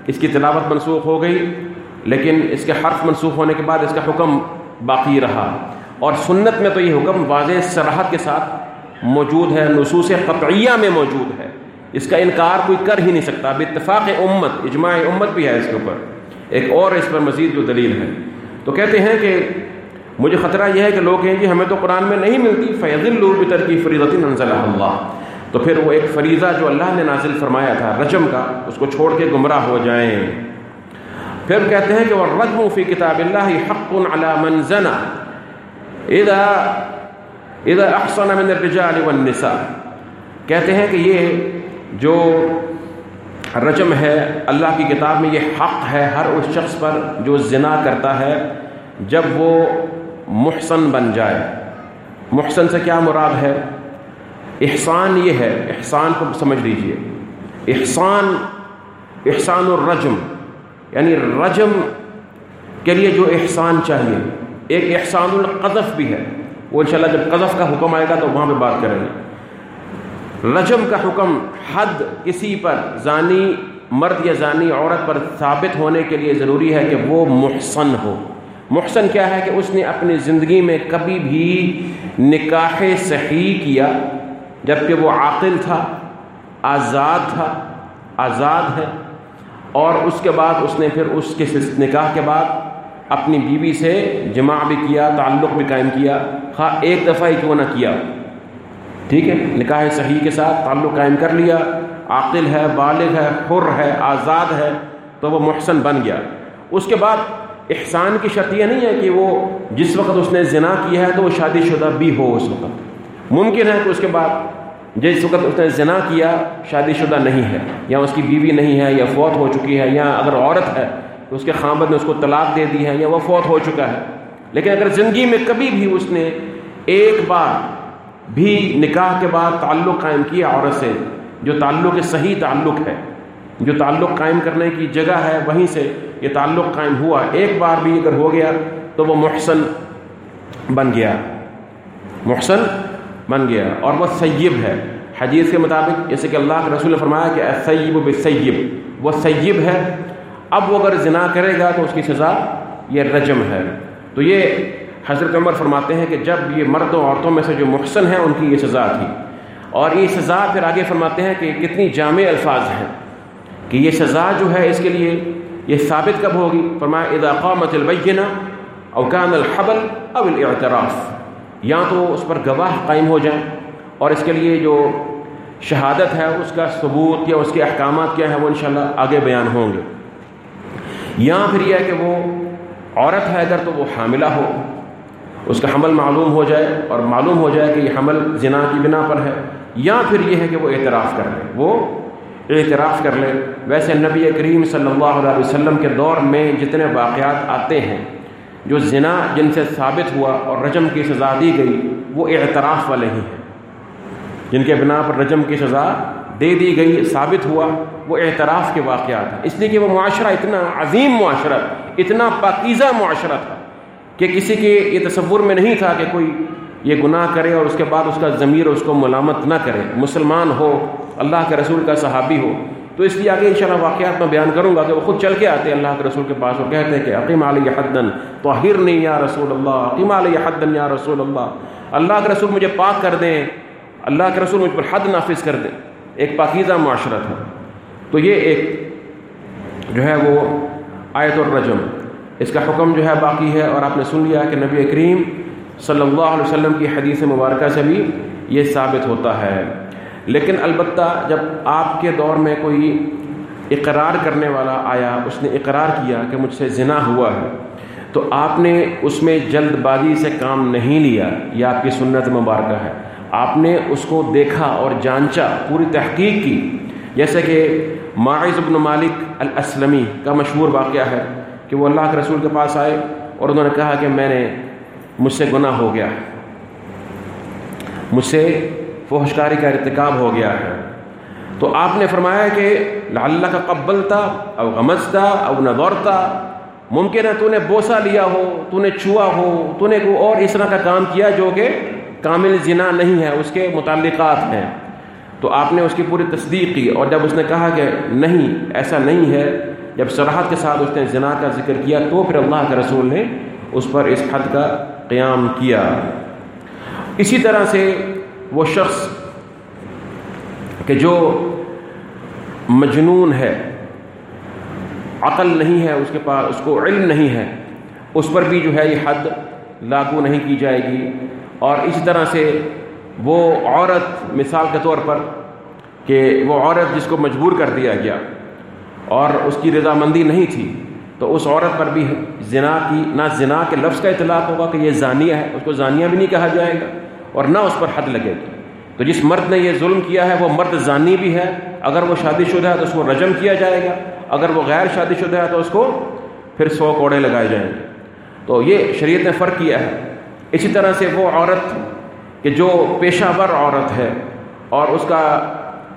اس کی تلاوت منسوخ ہو گئی، لیکن اس کے حرف منسوخ ہونے کے بعد اس کا حکم باقی رہا۔ اور سنت میں تو یہ حکم واضح سراحت کے ساتھ موجود ہے، نصوص قطعیہ میں موجود ہے۔ اس کا انکار کوئی کر ہی نہیں سکتا۔ اب اتفاق امت، اجماع امت بھی ہے اس کے اوپر۔ ایک اور اس پر مزید جو دلیل ہے۔ تو کہتے ہیں کہ مجھے خطرہ یہ ہے کہ لوگ کہیں کہ ہمیں تو قرآن میں نہیں ملتی فیض الب ترکی فریض ننزل اللہ تو پھر وہ ایک فریضہ جو اللہ نے نازل فرمایا تھا، رجم کا، اس کو چھوڑ کے گمراہ ہو جائیں۔ پھر کہتے ہیں کہ وہ رجم فی کتاب اللہ حق علی من زنا۔ اذا اذا احسن من الرجال والنساء۔ کہتے ہیں کہ یہ جو رجم ہے اللہ کی کتاب میں یہ حق ہے ہر اس شخص پر جو زنا کرتا ہے جب وہ محسن بن جائے۔ محسن سے کیا مراد ہے؟ احسان یہ ہے، احسان کو سمجھ لیجیے۔ احسان احسان الرجم یعنی رجم کے لیے جو احسان چاہیے۔ ایک احسان القذف بھی ہے۔ وہ انشاءاللہ جب قذف کا حکم آئے گا تو وہاں پہ بات کریں گے۔ رجم کا حکم حد کسی پر زانی مرد یا زانی عورت پر ثابت ہونے کے لیے ضروری ہے کہ وہ محسن ہو۔ محسن کیا ہے کہ اس نے اپنی زندگی میں کبھی بھی نکاح صحیح کیا جبکہ وہ عاقل تھا، آزاد تھا، آزاد ہے۔ اور اس کے بعد اس نے پھر اس کے نکاح کے بعد اپنی بیوی سے جمع بھی کیا، تعلق بھی قائم کیا۔ خواہ ایک دفعہ ہی کیوں نہ کیا۔ ٹھیک ہے؟ نکاح صحیح کے ساتھ تعلق قائم کر لیا، عاقل ہے، بالغ ہے حر ہے، آزاد ہے، تو وہ محسن بن گیا۔ اس کے بعد احسان کی شرط یہ نہیں ہے کہ وہ جس وقت اس نے زنا کیا ہے تو وہ شادی شدہ بھی ہو اس وقت۔ ممکن ہے کہ اس کے بعد جس وقت اس نے زنا کیا شادی شدہ نہیں ہے، یا اس کی بیوی نہیں ہے، یا فوت ہو چکی ہے، یا اگر عورت ہے تو اس کے خامد نے اس کو طلاق دے دی ہے، یا وہ فوت ہو چکا ہے۔ لیکن اگر زندگی میں کبھی بھی اس نے ایک بار بھی نکاح کے بعد تعلق قائم کیا عورت سے، جو تعلق صحیح تعلق ہے، جو تعلق قائم کرنے کی جگہ ہے وہیں سے یہ تعلق قائم ہوا۔ ایک بار بھی اگر ہو گیا تو وہ محسن بن گیا۔ محسن بن گیا اور وہ سیب ہے۔ حدیث کے مطابق جیسے کہ اللہ کے رسول نے فرمایا کہ سیب و سیب وہ سیب ہے۔ اب وہ اگر زنا کرے گا تو اس کی سزا یہ رجم ہے۔ تو یہ حضرت عمر فرماتے ہیں کہ جب یہ مرد و عورتوں میں سے جو محسن ہیں، ان کی یہ سزا تھی۔ اور یہ سزا پھر آگے فرماتے ہیں کہ کتنی جامع الفاظ ہیں کہ یہ سزا جو ہے، اس کے لیے یہ ثابت کب ہوگی؟ فرمایا، اذا قامت البینہ او کان الحبل او الاعتراف یا تو اس پر گواہ قائم ہو جائیں اور اس کے لیے جو شہادت ہے، اس کا ثبوت یا اس کے احکامات کیا ہیں، وہ انشاءاللہ آگے بیان ہوں گے۔ یا پھر یہ ہے کہ وہ عورت ہے، اگر تو وہ حاملہ ہو۔ اس کا حمل معلوم ہو جائے اور معلوم ہو جائے کہ یہ حمل زنا کی بنا پر ہے، یا پھر یہ ہے کہ وہ اعتراف کر لے۔ وہ اعتراف کر لے۔ ویسے نبی کریم صلی اللہ علیہ وسلم کے دور میں جتنے واقعات آتے ہیں، جو زنا جن سے ثابت ہوا اور رجم کی سزا دی گئی، وہ اعتراف والے ہی ہیں۔ جن کے بنا پر رجم کی سزا دے دی گئی، ثابت ہوا، وہ اعتراف کے واقعات ہیں۔ اس لیے کہ وہ معاشرہ اتنا عظیم معاشرہ، اتنا پاکیزہ معاشرہ تھا۔ کہ کسی کے یہ تصور میں نہیں تھا کہ کوئی یہ گناہ کرے اور اس کے بعد اس کا ضمیر اس کو ملامت نہ کرے، مسلمان ہو، اللہ کے رسول کا صحابی ہو۔ تو اس لیے آگے انشاءاللہ واقعات میں بیان کروں گا کہ وہ خود چل کے آتے ہیں اللہ کے رسول کے پاس اور کہتے ہیں کہ عقیم علیہ حدن تو نہیں یا رسول اللہ عقیم علیہ حدن یا رسول اللہ۔ اللہ کے رسول مجھے پاک کر دیں، اللہ کے رسول مجھ پر حد نافذ کر دیں۔ ایک پاکیزہ معاشرہ تھا۔ تو یہ ایک جو ہے وہ آیت الرجم۔ اس کا حکم جو ہے باقی ہے اور آپ نے سن لیا کہ نبی کریم صلی اللہ علیہ وسلم کی حدیث مبارکہ سے بھی یہ ثابت ہوتا ہے۔ لیکن البتہ جب آپ کے دور میں کوئی اقرار کرنے والا آیا، اس نے اقرار کیا کہ مجھ سے زنا ہوا ہے، تو آپ نے اس میں جلد بازی سے کام نہیں لیا، یہ آپ کی سنت مبارکہ ہے۔ آپ نے اس کو دیکھا اور جانچا، پوری تحقیق کی۔ جیسے کہ معاذ بن مالک الاسلمی کا مشہور واقعہ ہے۔ کہ وہ اللہ کے رسول کے پاس آئے اور انہوں نے کہا کہ میں نے مجھ سے گناہ ہو گیا مجھ سے فوشکاری کا ارتکاب ہو گیا ہے۔ تو آپ نے فرمایا کہ اللہ کا قبل تھا او غمزتا او نظورتا ممکن ہے تو نے بوسا لیا ہو، تو نے چھوا ہو، تو نے کوئی اور اس طرح کا کام کیا جو کہ کامل زنا نہیں ہے، اس کے متعلقات ہیں۔ تو آپ نے اس کی پوری تصدیق کی اور جب اس نے کہا کہ نہیں، ایسا نہیں ہے جب سراحت کے ساتھ اس نے زنا کا ذکر کیا تو پھر اللہ کے رسول نے اس پر اس حد کا قیام کیا۔ اسی طرح سے وہ شخص کہ جو مجنون ہے، عقل نہیں ہے، اس کے پاس، اس کو علم نہیں ہے، اس پر بھی جو ہے یہ حد لاگو نہیں کی جائے گی۔ اور اسی طرح سے وہ عورت مثال کے طور پر کہ وہ عورت جس کو مجبور کر دیا گیا۔ اور اس کی رضامندی نہیں تھی، تو اس عورت پر بھی زنا کی، نہ زنا کے لفظ کا اطلاق ہوگا کہ یہ زانیہ ہے، اس کو زانیہ بھی نہیں کہا جائے گا اور نہ اس پر حد لگے گی۔ تو جس مرد نے یہ ظلم کیا ہے، وہ مرد زانی بھی ہے، اگر وہ شادی شدہ ہے تو اس کو رجم کیا جائے گا، اگر وہ غیر شادی شدہ ہے تو اس کو پھر سو کوڑے لگائے جائیں گے۔ تو یہ شریعت نے فرق کیا ہے۔ اسی طرح سے وہ عورت کہ جو پیشہ ور عورت ہے اور اس کا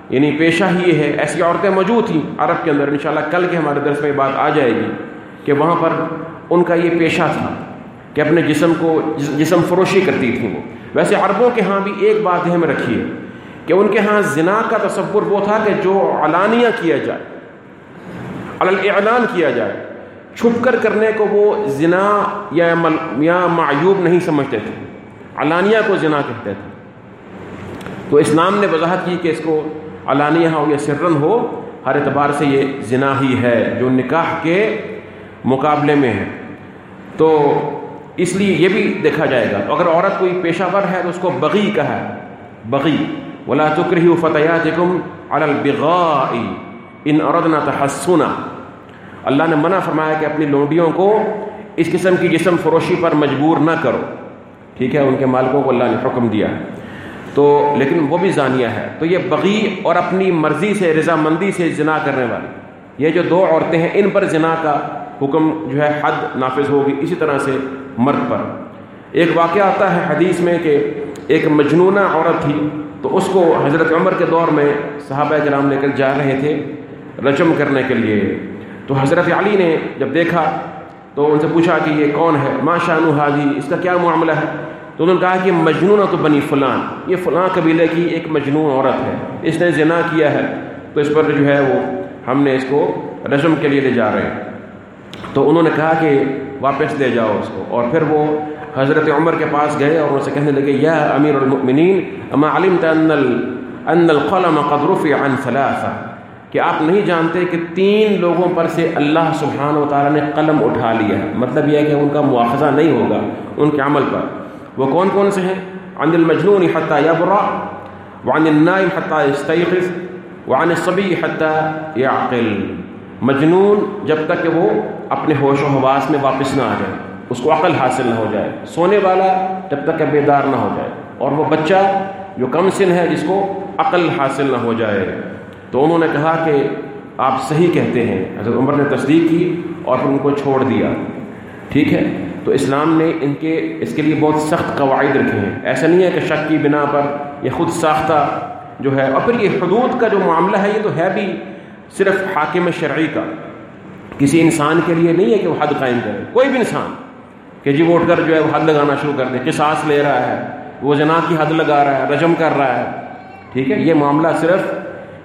یعنی پیشہ ہی یہ ہے، ایسی عورتیں موجود تھیں عرب کے اندر۔ انشاءاللہ کل کے ہمارے درس میں بات آ جائے گی کہ وہاں پر ان کا یہ پیشہ تھا کہ اپنے جسم کو، جسم فروشی کرتی تھیں وہ۔ ویسے عربوں کے ہاں بھی ایک بات ذہن میں رکھیے کہ ان کے ہاں زنا کا تصور وہ تھا کہ جو علانیہ کیا جائے اعلان کیا جائے، چھپ کر کرنے کو وہ زنا یا یا معیوب نہیں سمجھتے تھے۔ علانیہ کو زنا کہتے تھے۔ تو اسلام نے وضاحت کی کہ اس کو علانیہ ہو یا سرن ہو، ہر اعتبار سے یہ زنا ہی ہے جو نکاح کے مقابلے میں ہے۔ تو اس لیے یہ بھی دیکھا جائے گا۔ تو اگر عورت کوئی پیشہ ور ہے تو اس کو بغی کہا ہے۔ بغی۔ ولا تکرہی فتیاتکم علی البغاء ان اردنا تحسنا اللہ نے منع فرمایا کہ اپنی لونڈیوں کو اس قسم کی جسم فروشی پر مجبور نہ کرو۔ ٹھیک ہے، ان کے مالکوں کو اللہ نے حکم دیا ہے۔ تو لیکن وہ بھی زانیہ ہے۔ تو یہ بغی اور اپنی مرضی سے، رضامندی سے زنا کرنے والی۔ یہ جو دو عورتیں ہیں، ان پر زنا کا حکم جو ہے، حد نافذ ہوگی اسی طرح سے مرد پر۔ ایک واقعہ آتا ہے حدیث میں کہ ایک مجنونہ عورت تھی، تو اس کو حضرت عمر کے دور میں صحابہ کرام لے کر جا رہے تھے رجم کرنے کے لیے۔ تو حضرت علی نے جب دیکھا تو ان سے پوچھا کہ یہ کون ہے؟ ماں شانو حاجی اس کا کیا معاملہ ہے؟ تو انہوں نے کہا کہ مجنون تو بنی فلان۔ یہ فلاں قبیلے کی ایک مجنون عورت ہے۔ اس نے زنا کیا ہے۔ تو اس پر جو ہے وہ ہم نے اس کو رجم کے لیے لے جا رہے ہیں۔ تو انہوں نے کہا کہ واپس لے جاؤ اس کو۔ اور پھر وہ حضرت عمر کے پاس گئے اور ان سے کہنے لگے، یا امیر المؤمنین، اما علمت ان ان القلم قد رفع عن ثلاثه کہ آپ نہیں جانتے کہ تین لوگوں پر سے اللہ سبحانہ و تعالیٰ نے قلم اٹھا لیا ہے۔ مطلب یہ ہے کہ ان کا مواخذہ نہیں ہوگا ان کے عمل پر۔ وہ کون کون سے ہیں؟ عن المجنون حتى يبرأ، وعن النائم حتى يستيقظ، وعن الصبي حتى يعقل. مجنون جب تک کہ وہ اپنے ہوش و حواس میں واپس نہ آ جائے، اس کو عقل حاصل نہ ہو جائے، سونے والا جب تک کہ بیدار نہ ہو جائے، اور وہ بچہ جو کم سن ہے جس کو عقل حاصل نہ ہو جائے۔ تو انہوں نے کہا کہ آپ صحیح کہتے ہیں، حضرت عمر نے تصدیق کی اور پھر ان کو چھوڑ دیا۔ ٹھیک ہے؟ تو اسلام نے ان کے اس کے لیے بہت سخت قواعد رکھے ہیں۔ ایسا نہیں ہے کہ شک کی بنا پر یہ خود ساختہ جو ہے، اور پھر یہ حدود کا جو معاملہ ہے، یہ تو ہے بھی صرف حاکم شرعی کا۔ کسی انسان کے لیے نہیں ہے کہ وہ حد قائم کرے۔ کوئی بھی انسان کہ جی وہ اٹھ کر جو ہے، وہ حد لگانا شروع کر دے۔ قصاص لے رہا ہے، وہ جناب کی حد لگا رہا ہے، رجم کر رہا ہے۔ ٹھیک ہے، یہ معاملہ صرف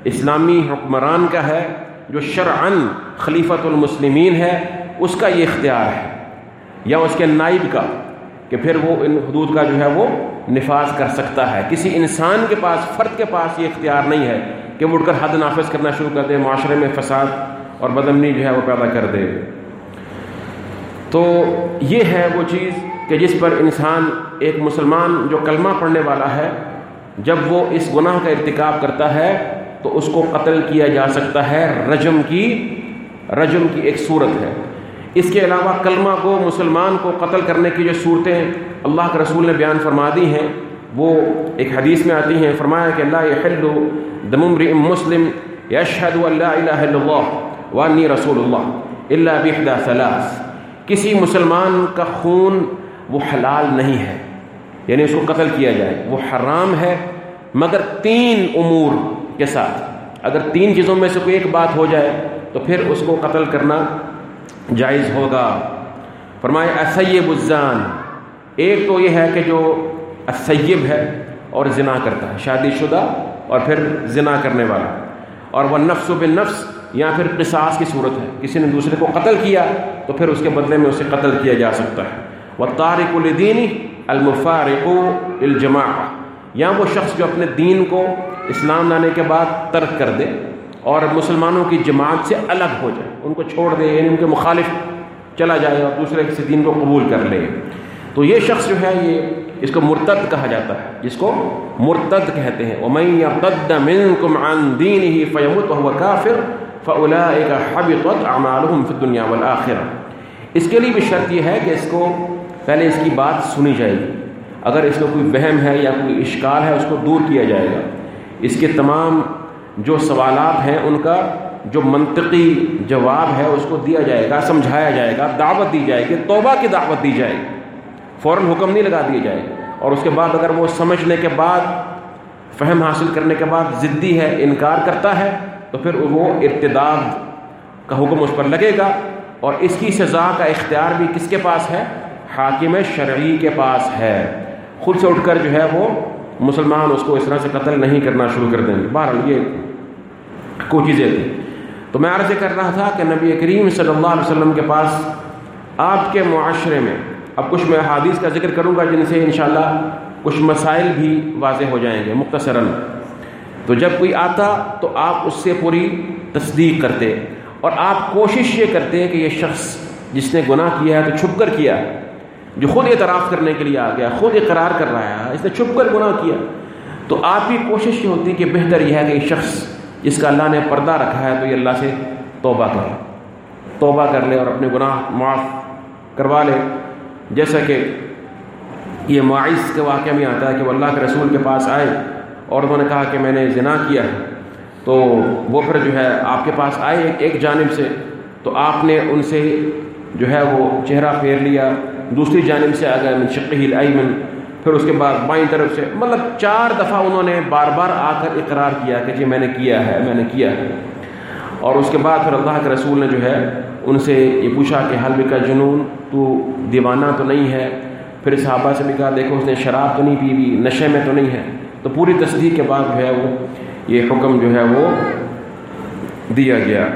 اسلامی حکمران کا ہے۔ جو شرعن خلیفۃ المسلمین ہے، اس کا یہ اختیار ہے۔ یا اس کے نائب کا، کہ پھر وہ ان حدود کا جو ہے وہ نفاذ کر سکتا ہے۔ کسی انسان کے پاس، فرد کے پاس یہ اختیار نہیں ہے کہ وہ اٹھ کر حد نافذ کرنا شروع کر دے، معاشرے میں فساد اور بدمنی جو ہے وہ پیدا کر دے۔ تو یہ ہے وہ چیز کہ جس پر انسان ایک مسلمان جو کلمہ پڑھنے والا ہے، جب وہ اس گناہ کا ارتکاب کرتا ہے، تو اس کو قتل کیا جا سکتا ہے۔ رجم کی رجم کی ایک صورت ہے۔ اس کے علاوہ کلمہ کو مسلمان کو قتل کرنے کی جو صورتیں اللہ کے رسول نے بیان فرما دی ہیں، وہ ایک حدیث میں آتی ہیں، فرمایا کہ اللہ یحل دم امرئ مسلم یشہد ان لا الہ الا اللہ وانی رسول اللہ الا بحدہ ثلاث۔ کسی مسلمان کا خون وہ حلال نہیں ہے یعنی اس کو قتل کیا جائے۔ وہ حرام ہے، مگر تین امور کے ساتھ۔ اگر تین چیزوں میں سے کوئی ایک بات ہو جائے تو پھر اس کو قتل کرنا جائز ہوگا۔ فرمائے اسیب الزان۔ ایک تو یہ ہے کہ جو اسیب ہے اور زنا کرتا ہے، شادی شدہ اور پھر زنا کرنے والا۔ اور وہ نفس و بن نفس یا پھر قصاص کی صورت ہے۔ کسی نے دوسرے کو قتل کیا تو پھر اس کے بدلے میں اسے قتل کیا جا سکتا ہے۔ وہ تارک الدینی المفارق الجماع یا وہ شخص جو اپنے دین کو اسلام لانے کے بعد ترک کر دے اور مسلمانوں کی جماعت سے الگ ہو جائے۔ ان کو چھوڑ دے یعنی ان کے مخالف چلا جائے اور دوسرے کسی دین کو قبول کر لے۔ تو یہ شخص جو ہے، یہ اس کو مرتد کہا جاتا ہے، جس کو مرتد کہتے ہیں۔ يَرْتَدَّ مِنْكُمْ عَنْ دِينِهِ فَيَمُتْ وَهُوَ كَافِرٌ فَأُولَٰئِكَ حَبِطَتْ أَعْمَالُهُمْ فِي الدُّنْيَا وَالْآخِرَةِ۔ اس کے لیے بھی شرط یہ ہے کہ اس کو پہلے اس کی بات سنی جائے گی۔ اگر اس کو کوئی وہم ہے یا کوئی اشکال ہے، اس کو دور کیا جائے گا۔ اس کے تمام جو سوالات ہیں ان کا جو منطقی جواب ہے اس کو دیا جائے گا، سمجھایا جائے گا، دعوت دی جائے گی، توبہ کی دعوت دی جائے گی۔ فوراً حکم نہیں لگا دیا جائے۔ اور اس کے بعد اگر وہ سمجھنے کے بعد، فہم حاصل کرنے کے بعد ضدی ہے، انکار کرتا ہے، تو پھر وہ ارتداد کا حکم اس پر لگے گا۔ اور اس کی سزا کا اختیار بھی کس کے پاس ہے؟ حاکم شرعی کے پاس ہے۔ خود سے اٹھ کر جو ہے وہ مسلمان اس کو اس طرح سے قتل نہیں کرنا شروع کر دیں گے۔ بہرحال یہ کوئی چیزیں تھیں تو میں عرض کر رہا تھا کہ نبی کریم صلی اللہ علیہ وسلم کے پاس آپ کے معاشرے میں، اب کچھ میں حادیث کا ذکر کروں گا جن سے انشاءاللہ کچھ مسائل بھی واضح ہو جائیں گے مختصراً۔ تو جب کوئی آتا تو آپ اس سے پوری تصدیق کرتے اور آپ کوشش یہ کرتے کہ یہ شخص جس نے گناہ کیا ہے تو چھپ کر کیا، جو خود اعتراف کرنے کے لیے آ گیا، خود اقرار کر رہا ہے، اس نے چھپ کر گناہ کیا۔ تو آپ کی کوشش یہ ہوتی کہ بہتر یہ ہے کہ یہ شخص جس کا اللہ نے پردہ رکھا ہے، تو یہ اللہ سے توبہ کر لے توبہ کر لے اور اپنے گناہ معاف کروا لے۔ جیسا کہ یہ معاذ کے واقعہ میں آتا ہے کہ وہ اللہ کے رسول کے پاس آئے اور انہوں نے کہا کہ میں نے زنا کیا ہے۔ تو وہ پھر جو ہے آپ کے پاس آئے ایک جانب سے۔ تو آپ نے ان سے جو ہے وہ چہرہ پھیر لیا۔ دوسری جانب سے آ گئے من شقی الایمن پھر اس کے بعد بائیں طرف سے مطلب چار دفعہ انہوں نے بار بار آ کر اقرار کیا کہ جی میں نے کیا ہے، میں نے کیا ہے۔ اور اس کے بعد پھر اللہ کے رسول نے جو ہے، ان سے یہ پوچھا کہ حلب کا جنون، تو دیوانہ تو نہیں ہے۔ پھر صحابہ سے بھی کہا، دیکھو اس نے شراب تو نہیں پی بھی، نشے میں تو نہیں ہے۔ تو پوری تصدیق کے بعد جو ہے وہ، یہ حکم جو ہے وہ دیا گیا۔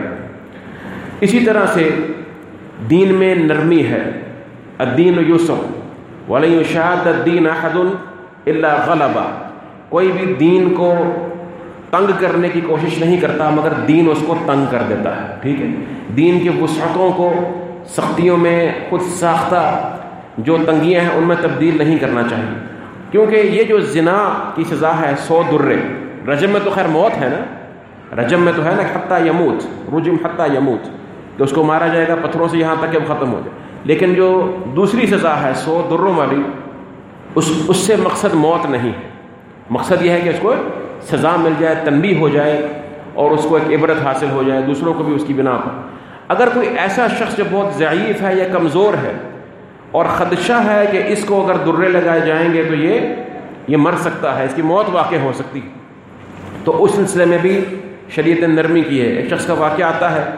اسی طرح سے دین میں نرمی ہے۔ الدین یوسف ولی شاد الدین احد اللہ غلبہ کوئی بھی دین کو تنگ کرنے کی کوشش نہیں کرتا، مگر دین اس کو تنگ کر دیتا ہے۔ ٹھیک ہے؟ دین کی وسعتوں کو، سختیوں میں خود ساختہ جو تنگیاں ہیں، ان میں تبدیل نہیں کرنا چاہیے۔ کیونکہ یہ جو زنا کی سزا ہے، سو درے۔ رجم میں تو خیر موت ہے نا؟ رجم میں تو ہے نا حتیٰ یموت، رجم حتیٰ یموت۔ کہ اس کو مارا جائے گا، پتھروں سے یہاں تک کہ وہ ختم ہو جائے۔ لیکن جو دوسری سزا ہے سو دروں والی، اس اس سے مقصد موت نہیں ہے۔ مقصد یہ ہے کہ اس کو سزا مل جائے تنبی ہو جائے اور اس کو ایک عبرت حاصل ہو جائے، دوسروں کو بھی اس کی بنا پر۔ اگر کوئی ایسا شخص جو بہت ضعیف ہے یا کمزور ہے اور خدشہ ہے کہ اس کو اگر درے لگائے جائیں گے تو یہ یہ مر سکتا ہے، اس کی موت واقع ہو سکتی۔ تو اس سلسلے میں بھی شریعت نرمی کی ہے۔ ایک شخص کا واقعہ آتا ہے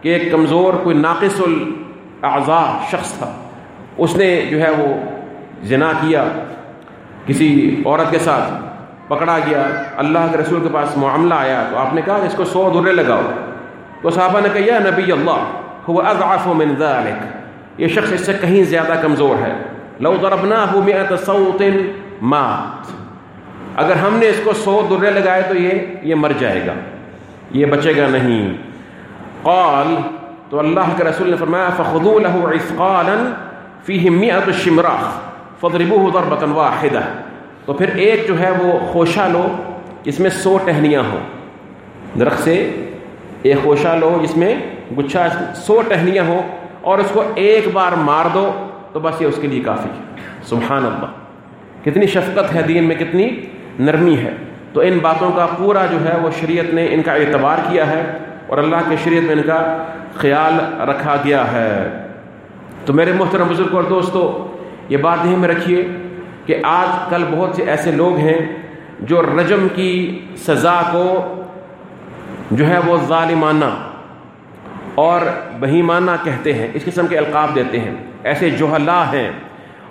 کہ ایک کمزور، کوئی ناقص الاعضاء شخص تھا۔ اس نے جو ہے وہ زنا کیا، کسی عورت کے ساتھ پکڑا گیا۔ اللہ کے رسول کے پاس معاملہ آیا۔ تو آپ نے کہا کہ اس کو سو درے لگاؤ۔ تو صحابہ نے کہا، یا نبی اللہ، هو اضعف من ذلك یہ شخص اس سے کہیں زیادہ کمزور ہے۔ لو ضربناه مئة صوت مات۔ اگر ہم نے اس کو سو درے لگائے تو یہ یہ مر جائے گا۔ یہ بچے گا نہیں۔ قال تو اللہ کے رسول نے فرمایا، فخذوا له عثقالا فيه مئة الشمراخ فضربوه ضربة واحدة تو پھر ایک جو ہے وہ خوشہ لو جس میں سو ٹہنیاں ہوں۔ درخت سے ایک خوشہ لو جس میں گچھا سو ٹہنیاں ہوں اور اس کو ایک بار مار دو تو بس یہ اس کے لیے کافی ہے۔ سبحان اللہ۔ کتنی شفقت ہے دین میں، کتنی نرمی ہے۔ تو ان باتوں کا پورا جو ہے وہ شریعت نے ان کا اعتبار کیا ہے اور اللہ کے شریعت میں ان کا خیال رکھا گیا ہے۔ تو میرے محترم بزرگ اور دوستو، یہ بات یہیں میں رکھیے کہ آج کل بہت سے ایسے لوگ ہیں جو رجم کی سزا کو جو ہے وہ ظالمانہ اور بہیمانہ کہتے ہیں، اس قسم کے القاب دیتے ہیں۔ ایسے جوہلا ہیں۔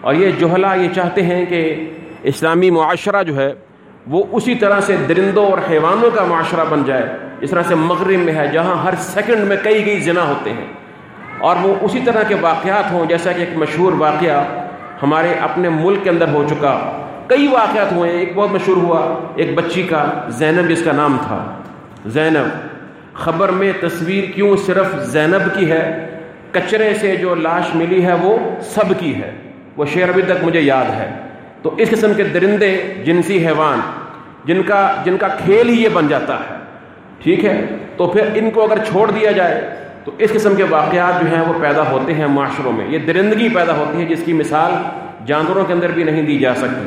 اور یہ جوہلا یہ چاہتے ہیں کہ اسلامی معاشرہ جو ہے وہ اسی طرح سے درندوں اور حیوانوں کا معاشرہ بن جائے۔ اس طرح سے مغرب میں ہے، جہاں ہر سیکنڈ میں کئی کئی زنا ہوتے ہیں۔ اور وہ اسی طرح کے واقعات ہوں، جیسا کہ ایک مشہور واقعہ ہمارے اپنے ملک کے اندر ہو چکا۔ کئی واقعات ہوئے، ایک بہت مشہور ہوا، ایک بچی کا، زینب، جس کا نام تھا۔ زینب، خبر میں تصویر کیوں صرف زینب کی ہے؟ کچرے سے جو لاش ملی ہے وہ سب کی ہے۔ وہ شعر ابھی تک مجھے یاد ہے۔ تو اس قسم کے درندے، جنسی حیوان جن کا جن کا کھیل ہی یہ بن جاتا ہے، ٹھیک ہے؟ تو پھر ان کو اگر چھوڑ دیا جائے، تو اس قسم کے واقعات جو ہیں وہ پیدا ہوتے ہیں معاشروں میں۔ یہ درندگی پیدا ہوتی ہے، جس کی مثال جانوروں کے اندر بھی نہیں دی جا سکتی۔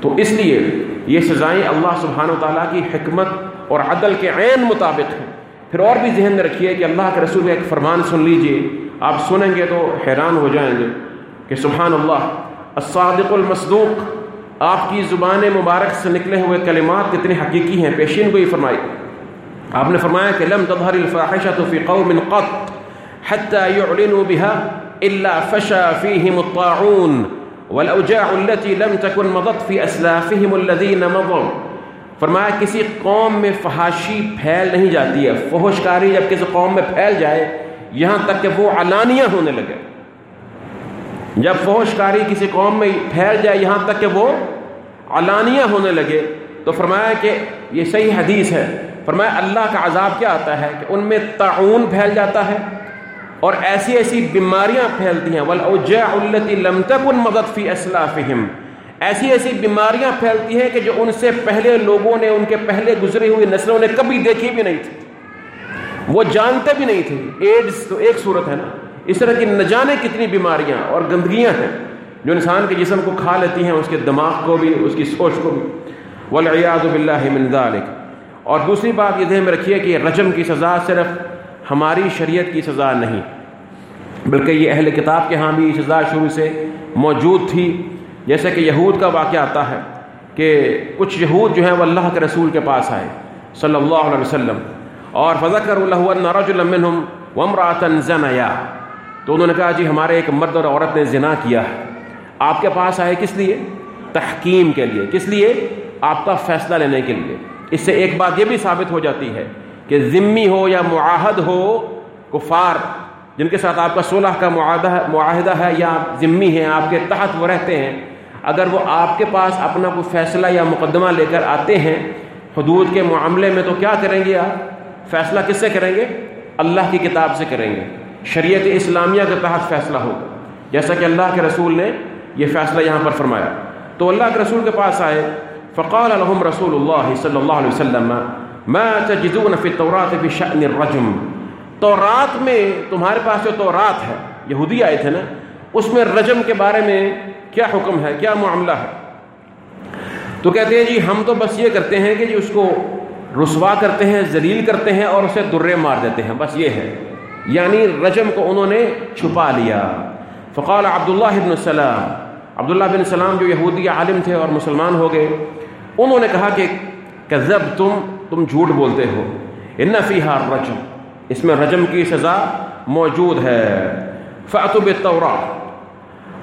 تو اس لیے یہ سزائیں اللہ سبحانہ و تعالیٰ کی حکمت اور عدل کے عین مطابق ہیں۔ پھر اور بھی ذہن میں رکھیے کہ اللہ کے رسول ایک فرمان سن لیجیے۔ آپ سنیں گے تو حیران ہو جائیں گے کہ سبحان اللہ، الصادق المصدوق آپ کی زبان مبارک سے نکلے ہوئے کلمات کتنے حقیقی ہیں؟ پیشین کو یہ فرمائی۔ آپ نے فرمایا کہ لم تظہر الفاحشة في قوم قط حتى يعلنوا بها إلا فشا فيهم الطاعون والأوجاع التي لم تكن مضت في أسلافهم الذين مضوا۔ فرمایا، کسی قوم میں فحاشی پھیل نہیں جاتی ہے۔ فحشکاری جب کسی قوم میں پھیل جائے، یہاں تک کہ وہ علانیہ ہونے لگے۔ جب فحشکاری کسی قوم میں پھیل جائے یہاں تک کہ وہ علانیہ ہونے لگے، تو فرمایا کہ یہ صحیح حدیث ہے۔ فرمایا اللہ کا عذاب کیا آتا ہے کہ ان میں تعاون پھیل جاتا ہے اور ایسی ایسی بیماریاں پھیلتی ہیں۔ التی لم تکن مدد فی اسلافہم ایسی ایسی بیماریاں پھیلتی ہیں کہ جو ان سے پہلے لوگوں نے، ان کے پہلے گزری ہوئی نسلوں نے کبھی دیکھی بھی نہیں تھی۔ وہ جانتے بھی نہیں تھے۔ ایڈز تو ایک صورت ہے نا۔ اس طرح کی نہ جانے کتنی بیماریاں اور گندگیاں ہیں جو انسان کے جسم کو کھا لیتی ہیں، اس کے دماغ کو بھی، اس کی سوچ کو بھی۔ ولیاد بلّہ من ذالک۔ اور دوسری بات یہ ذہن میں رکھیے کہ رجم کی سزا صرف ہماری شریعت کی سزا نہیں، بلکہ یہ اہل کتاب کے ہاں بھی یہ سزا شروع سے موجود تھی۔ جیسے کہ یہود کا واقعہ آتا ہے کہ کچھ یہود جو ہیں وہ اللہ کے رسول کے پاس آئے، صلی اللہ علیہ وسلم۔ اور فضا کر اللہ رجل منہم ومراتن زنیا۔ تو انہوں نے کہا جی ہمارے ایک مرد اور عورت نے زنا کیا ہے۔ آپ کے پاس آئے کس لیے؟ تحکیم کے لیے۔ کس لیے؟ آپ کا فیصلہ لینے کے لیے۔ اس سے ایک بات یہ بھی ثابت ہو جاتی ہے کہ ذمی ہو یا معاہد ہو، کفار، جن کے ساتھ آپ کا صلح کا معاہدہ معاہدہ ہے، یا ذمی ہیں، آپ کے تحت وہ رہتے ہیں، اگر وہ آپ کے پاس اپنا کوئی فیصلہ یا مقدمہ لے کر آتے ہیں حدود کے معاملے میں تو کیا کریں گے آپ؟ فیصلہ کس سے کریں گے؟ اللہ کی کتاب سے کریں گے۔ شریعت اسلامیہ کے تحت فیصلہ ہوگا جیسا کہ اللہ کے رسول نے یہ فیصلہ یہاں پر فرمایا۔ تو اللہ کے رسول کے پاس آئے۔ فقال لهم رسول اللہ صلی اللہ علیہ وسلم، ما تجدون فی التورات فی شأن الرجم تورات میں تمہارے پاس جو تورات ہے، یہودی آئے تھے نا، اس میں رجم کے بارے میں کیا حکم ہے، کیا معاملہ ہے؟ تو کہتے ہیں جی ہم تو بس یہ کرتے ہیں کہ جی اس کو رسوا کرتے ہیں، ذلیل کرتے ہیں اور اسے درے مار دیتے ہیں۔ بس یہ ہے۔ یعنی رجم کو انہوں نے چھپا لیا۔ فقال عبداللہ بن السلام عبداللہ بن السلام جو یہودی عالم تھے اور مسلمان ہو گئے، انہوں نے کہا کہ کذب تم تم جھوٹ بولتے ہو۔ ان فیہا رجم، اس میں رجم کی سزا موجود ہے۔ فاتو بالتوراۃ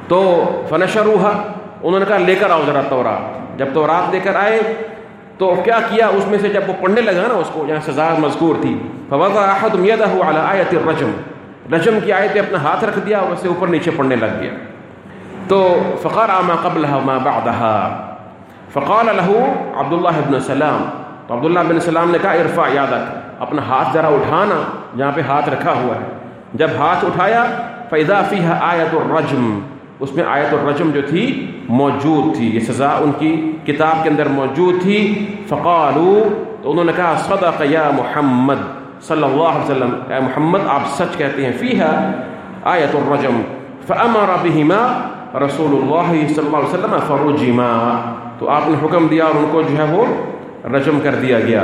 تو فنشروها، انہوں نے کہا لے کر آؤ ذرا تورات۔ جب تورات لے کر آئے تو کیا کیا؟ اس میں سے جب وہ پڑھنے لگا نا اس کو، جہاں سزا مذکور تھی۔ فوضع احد يده على آیت الرجم۔ رجم کی آیت پہ اپنا ہاتھ رکھ دیا اور اسے اوپر نیچے پڑھنے لگ گیا۔ تو فقار ما قبلها وما بعدها فقال له عبداللہ ابن السلام تو عبداللہ بن السلام نے کہا، ارفع یادک اپنا ہاتھ ذرا اٹھانا، جہاں پہ ہاتھ رکھا ہوا ہے۔ جب ہاتھ اٹھایا فیضا فیہ آیت الرجم۔ اس میں آیت الرجم جو تھی موجود تھی، یہ سزا ان کی کتاب کے اندر موجود تھی۔ فقالو تو انہوں نے کہا، صدق یا محمد صلی اللہ علیہ وسلم، اے محمد، آپ سچ کہتے ہیں۔ فیہا آیت الرجم فامر بہما رسول اللہ صلی اللہ علیہ وسلم فروجما تو آپ نے حکم دیا اور ان کو جو ہے وہ رجم کر دیا گیا۔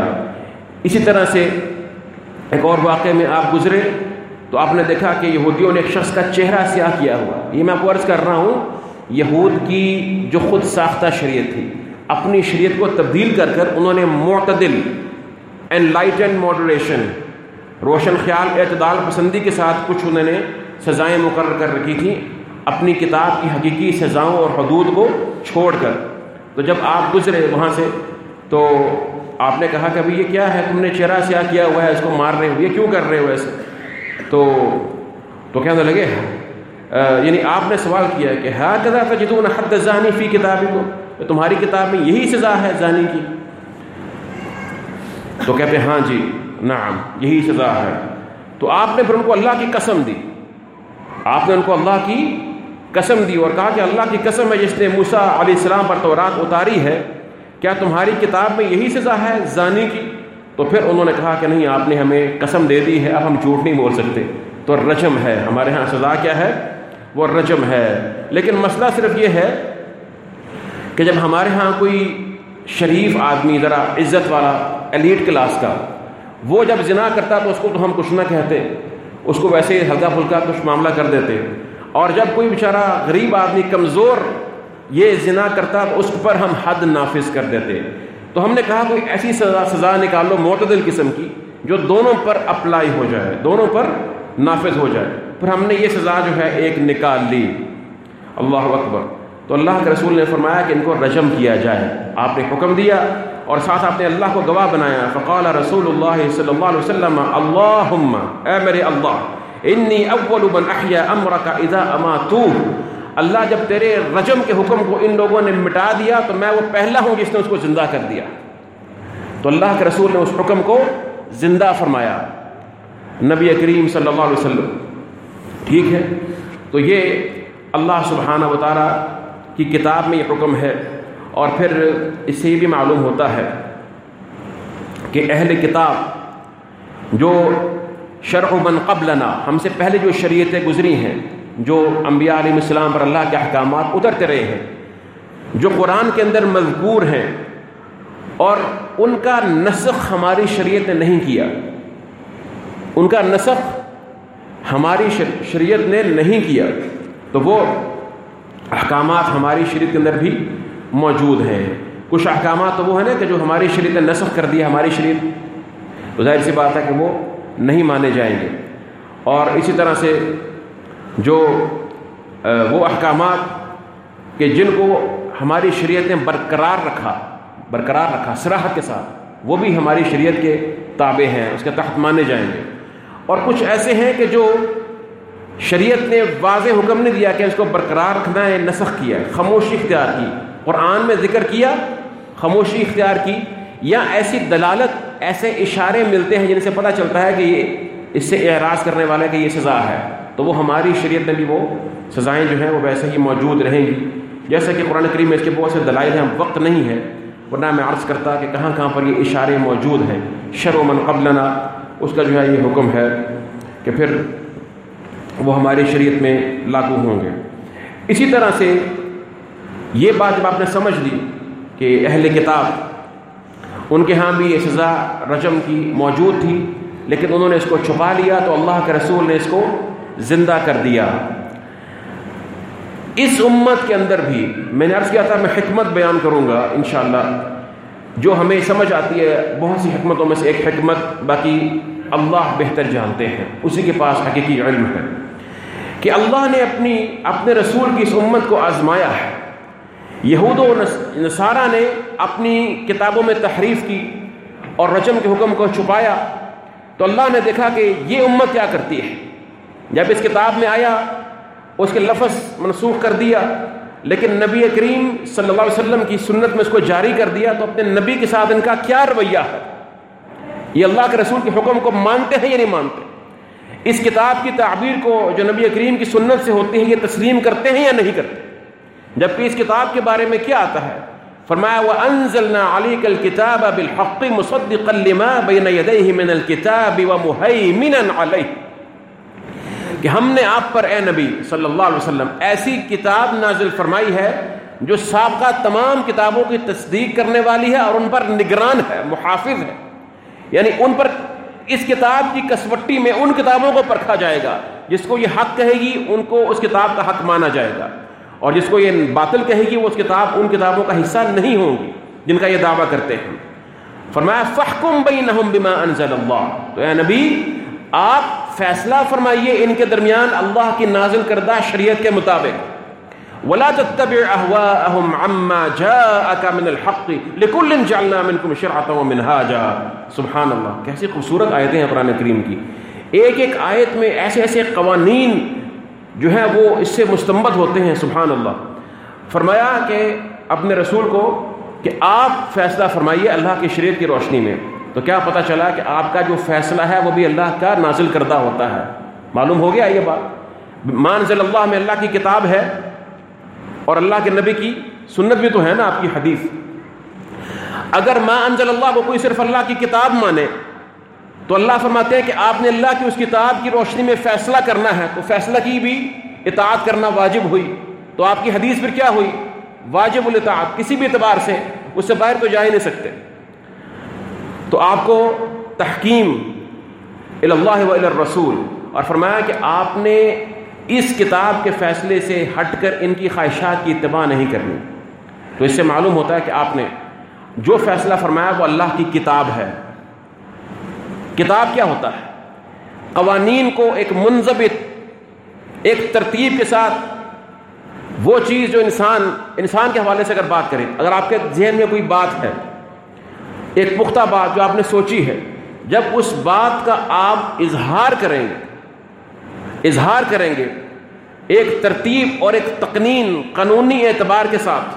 اسی طرح سے ایک اور واقعے میں آپ گزرے۔ تو آپ نے دیکھا کہ یہودیوں نے ایک شخص کا چہرہ سیاہ کیا ہوا۔ یہ میں آپ کو عرض کر رہا ہوں، یہود کی جو خود ساختہ شریعت تھی، اپنی شریعت کو تبدیل کر کر انہوں نے معتدل اینڈ لائٹ اینڈ ماڈریشن روشن خیال، اعتدال، پسندی کے ساتھ کچھ انہوں نے سزائیں مقرر کر رکھی تھیں۔ اپنی کتاب کی حقیقی سزاؤں اور حدود کو چھوڑ کر۔ تو جب آپ گزرے وہاں سے، تو آپ نے کہا کہ ابھی یہ کیا ہے؟ تم نے چہرہ سیاہ کیا ہوا ہے، اس کو مار رہے ہو، یہ کیوں کر رہے ہو ایسے؟ تو تو کہنے لگے؟ یعنی آپ نے سوال کیا کہ ہاں کدا جدون حد ذہنی فی کتابی کو تمہاری کتاب میں یہی سزا ہے ذہنی کی۔ تو کہتے ہاں جی نعم، یہی سزا ہے۔ تو آپ نے پھر ان کو اللہ کی قسم دی۔ آپ نے ان کو اللہ کی قسم دی اور کہا کہ اللہ کی قسم ہے جس نے موسا علیہ السلام پر تورات اتاری ہے۔ کیا تمہاری کتاب میں یہی سزا ہے زانی کی؟ تو پھر انہوں نے کہا کہ نہیں، آپ نے ہمیں قسم دے دی ہے، اب ہم جھوٹ نہیں بول سکتے۔ تو رجم ہے، ہمارے ہاں سزا کیا ہے؟ وہ رجم ہے۔ لیکن مسئلہ صرف یہ ہے کہ جب ہمارے ہاں کوئی شریف آدمی، ذرا عزت والا ایلیٹ کلاس کا، وہ جب زنا کرتا تو اس کو تو ہم کچھ نہ کہتے۔ اس کو ویسے ہی ہلکا پھلکا کچھ معاملہ کر دیتے۔ اور جب کوئی بیچارہ غریب آدمی، کمزور، یہ زنا کرتا تو اس پر ہم حد نافذ کر دیتے۔ تو ہم نے کہا کوئی ایسی سزا سزا نکالو معتدل قسم کی جو دونوں پر اپلائی ہو جائے، دونوں پر نافذ ہو جائے۔ پھر ہم نے یہ سزا جو ہے ایک نکال لی۔ اللہ اکبر۔ تو اللہ کے رسول نے فرمایا کہ ان کو رجم کیا جائے۔ آپ نے حکم دیا اور ساتھ آپ نے اللہ کو گواہ بنایا۔ فقال رسول اللہ صلی اللہ علیہ وسلم، اللہم، اے میرے اللہ، انی اول من احیا امرک اذا اماتوه اللہ جب تیرے رجم کے حکم کو ان لوگوں نے مٹا دیا تو میں وہ پہلا ہوں جس نے اس کو زندہ کر دیا۔ تو اللہ کے رسول نے اس حکم کو زندہ فرمایا۔ نبی کریم صلی اللہ علیہ وسلم، ٹھیک ہے؟ تو یہ اللہ سبحانہ و تعالیٰ کی کتاب میں یہ حکم ہے۔ اور پھر اس سے یہ بھی معلوم ہوتا ہے کہ اہل کتاب جو شرح من قبلنا، ہم سے پہلے جو شریعتیں گزری ہیں جو انبیاء علیہ السلام پر اللہ کے احکامات اترتے رہے ہیں، جو قرآن کے اندر مذکور ہیں، اور ان کا نسخ ہماری شریعت نے نہیں کیا۔ ان کا نسخ ہماری شریعت نے نہیں کیا۔ تو وہ احکامات ہماری شریعت کے اندر بھی موجود ہیں۔ کچھ احکامات تو وہ ہیں نا کہ جو ہماری شریعت نے نسخ کر دیا، ہماری شریعت۔ تو ظاہر سی بات ہے کہ وہ نہیں مانے جائیں گے۔ اور اسی طرح سے جو وہ احکامات کہ جن کو ہماری شریعت نے برقرار رکھا برقرار رکھا سراحت کے ساتھ، وہ بھی ہماری شریعت کے تابع ہیں، اس کے تحت مانے جائیں گے۔ اور کچھ ایسے ہیں کہ جو شریعت نے واضح حکم نہیں دیا کہ اس کو برقرار رکھنا ہے، نسخ کیا ہے، خاموشی اختیار کی، قرآن میں ذکر کیا، خاموشی اختیار کی، یا ایسی دلالت، ایسے اشارے ملتے ہیں جن سے پتہ چلتا ہے کہ یہ اس سے اعراض کرنے والے کہ یہ سزا ہے۔ تو وہ ہماری شریعت میں بھی وہ سزائیں جو ہیں وہ ویسے ہی موجود رہیں گی۔ جیسا کہ قرآن کریم میں اس کے بہت سے دلائل ہیں وقت نہیں ہے، ورنہ میں عرض کرتا کہ کہاں کہاں پر یہ اشارے موجود ہیں۔ شر و من قبلنا، اس کا جو ہے یہ حکم ہے کہ پھر وہ ہماری شریعت میں لاگو ہوں گے۔ اسی طرح سے یہ بات جب آپ نے سمجھ لی کہ اہل کتاب، ان کے ہاں بھی یہ سزا رجم کی موجود تھی، لیکن انہوں نے اس کو چھپا لیا تو اللہ کے رسول نے اس کو زندہ کر دیا۔ اس امت کے اندر بھی میں نے عرض کیا تھا، میں حکمت بیان کروں گا انشاءاللہ۔ جو ہمیں سمجھ آتی ہے، بہت سی حکمتوں میں سے ایک حکمت، باقی اللہ بہتر جانتے ہیں۔ اسی کے پاس حقیقی علم ہے کہ اللہ نے اپنی، اپنے رسول کی اس امت کو آزمایا ہے۔ یہود و نصارہ نے اپنی کتابوں میں تحریف کی اور رجم کے حکم کو چھپایا۔ تو اللہ نے دیکھا کہ یہ امت کیا کرتی ہے۔ جب اس کتاب میں آیا، اس کے لفظ منسوخ کر دیا، لیکن نبی کریم صلی اللہ علیہ وسلم کی سنت میں اس کو جاری کر دیا، تو اپنے نبی کے ساتھ ان کا کیا رویہ ہے؟ یہ اللہ کے رسول کے حکم کو مانتے ہیں یا نہیں مانتے؟ اس کتاب کی تعبیر کو جو نبی کریم کی سنت سے ہوتی ہے، یہ تسلیم کرتے ہیں یا نہیں کرتے؟ جبکہ اس کتاب کے بارے میں کیا آتا ہے؟ فرمایا، وَأَنزَلْنَا عَلَيْكَ الْكِتَابَ بِالْحَقِّ مُصَدِّقًا لِمَا بَيْنَ يَدَيْهِ مِنَ الْكِتَابِ وَمُهَيْمِنًا عَلَيْهِ کہ ہم نے آپ پر اے نبی صلی اللہ علیہ وسلم ایسی کتاب نازل فرمائی ہے جو سابقہ تمام کتابوں کی تصدیق کرنے والی ہے اور ان پر نگران ہے، محافظ ہے۔ یعنی ان پر اس کتاب کی کسوٹی میں ان کتابوں کو پرکھا جائے گا، جس کو یہ حق کہے گی، ان کو اس کتاب کا حق مانا جائے گا۔ اور جس کو یہ باطل کہے گی، وہ اس کتاب، ان کتابوں کا حصہ نہیں ہوں گی، جن کا یہ دعویٰ کرتے ہیں۔ فرمایا فحکم بینہم بما انزل اللہ تو اے نبی، آپ فیصلہ فرمائیے ان کے درمیان اللہ کی نازل کردہ شریعت کے مطابق۔ ولا تتبع اهواءهم عما جاءك من الحق لكل جعلنا منكم شرعه ومنهاجا۔ سبحان اللہ کیسی خوبصورت آیتیں ہیں قرآن کریم کی۔ ایک ایک آیت میں ایسے ایسے قوانین جو ہیں وہ اس سے مستمد ہوتے ہیں سبحان اللہ فرمایا کہ اپنے رسول کو کہ آپ فیصلہ فرمائیے اللہ کی شریعت کی روشنی میں۔ تو کیا پتہ چلا کہ آپ کا جو فیصلہ ہے وہ بھی اللہ کا نازل کردہ ہوتا ہے۔ معلوم ہو گیا یہ بات؟ مانزل اللہ میں اللہ کی کتاب ہے اور اللہ کے نبی کی سنت بھی تو ہے نا آپ کی حدیث۔ اگر ماں انزل اللہ کو کوئی صرف اللہ کی کتاب مانے، تو اللہ فرماتے ہیں کہ آپ نے اللہ کی اس کتاب کی روشنی میں فیصلہ کرنا ہے۔ تو فیصلہ کی بھی اطاعت کرنا واجب ہوئی۔ تو آپ کی حدیث پھر کیا ہوئی؟ واجب الاطاعت، کسی بھی اعتبار سے، اس سے باہر تو جا ہی نہیں سکتے۔ تو آپ کو تحکیم اللہ و رسول اور فرمایا کہ آپ نے اس کتاب کے فیصلے سے ہٹ کر ان کی خواہشات کی اتباع نہیں کرنی۔ تو اس سے معلوم ہوتا ہے کہ آپ نے جو فیصلہ فرمایا وہ اللہ کی کتاب ہے۔ کتاب کیا ہوتا ہے؟ قوانین کو ایک منظبت ایک ترتیب کے ساتھ وہ چیز جو انسان انسان کے حوالے سے اگر بات کرے اگر آپ کے ذہن میں کوئی بات ہے ایک پختہ بات جو آپ نے سوچی ہے، جب اس بات کا آپ اظہار کریں گے، اظہار کریں گے، ایک ترتیب اور ایک تقنین، قانونی اعتبار کے ساتھ،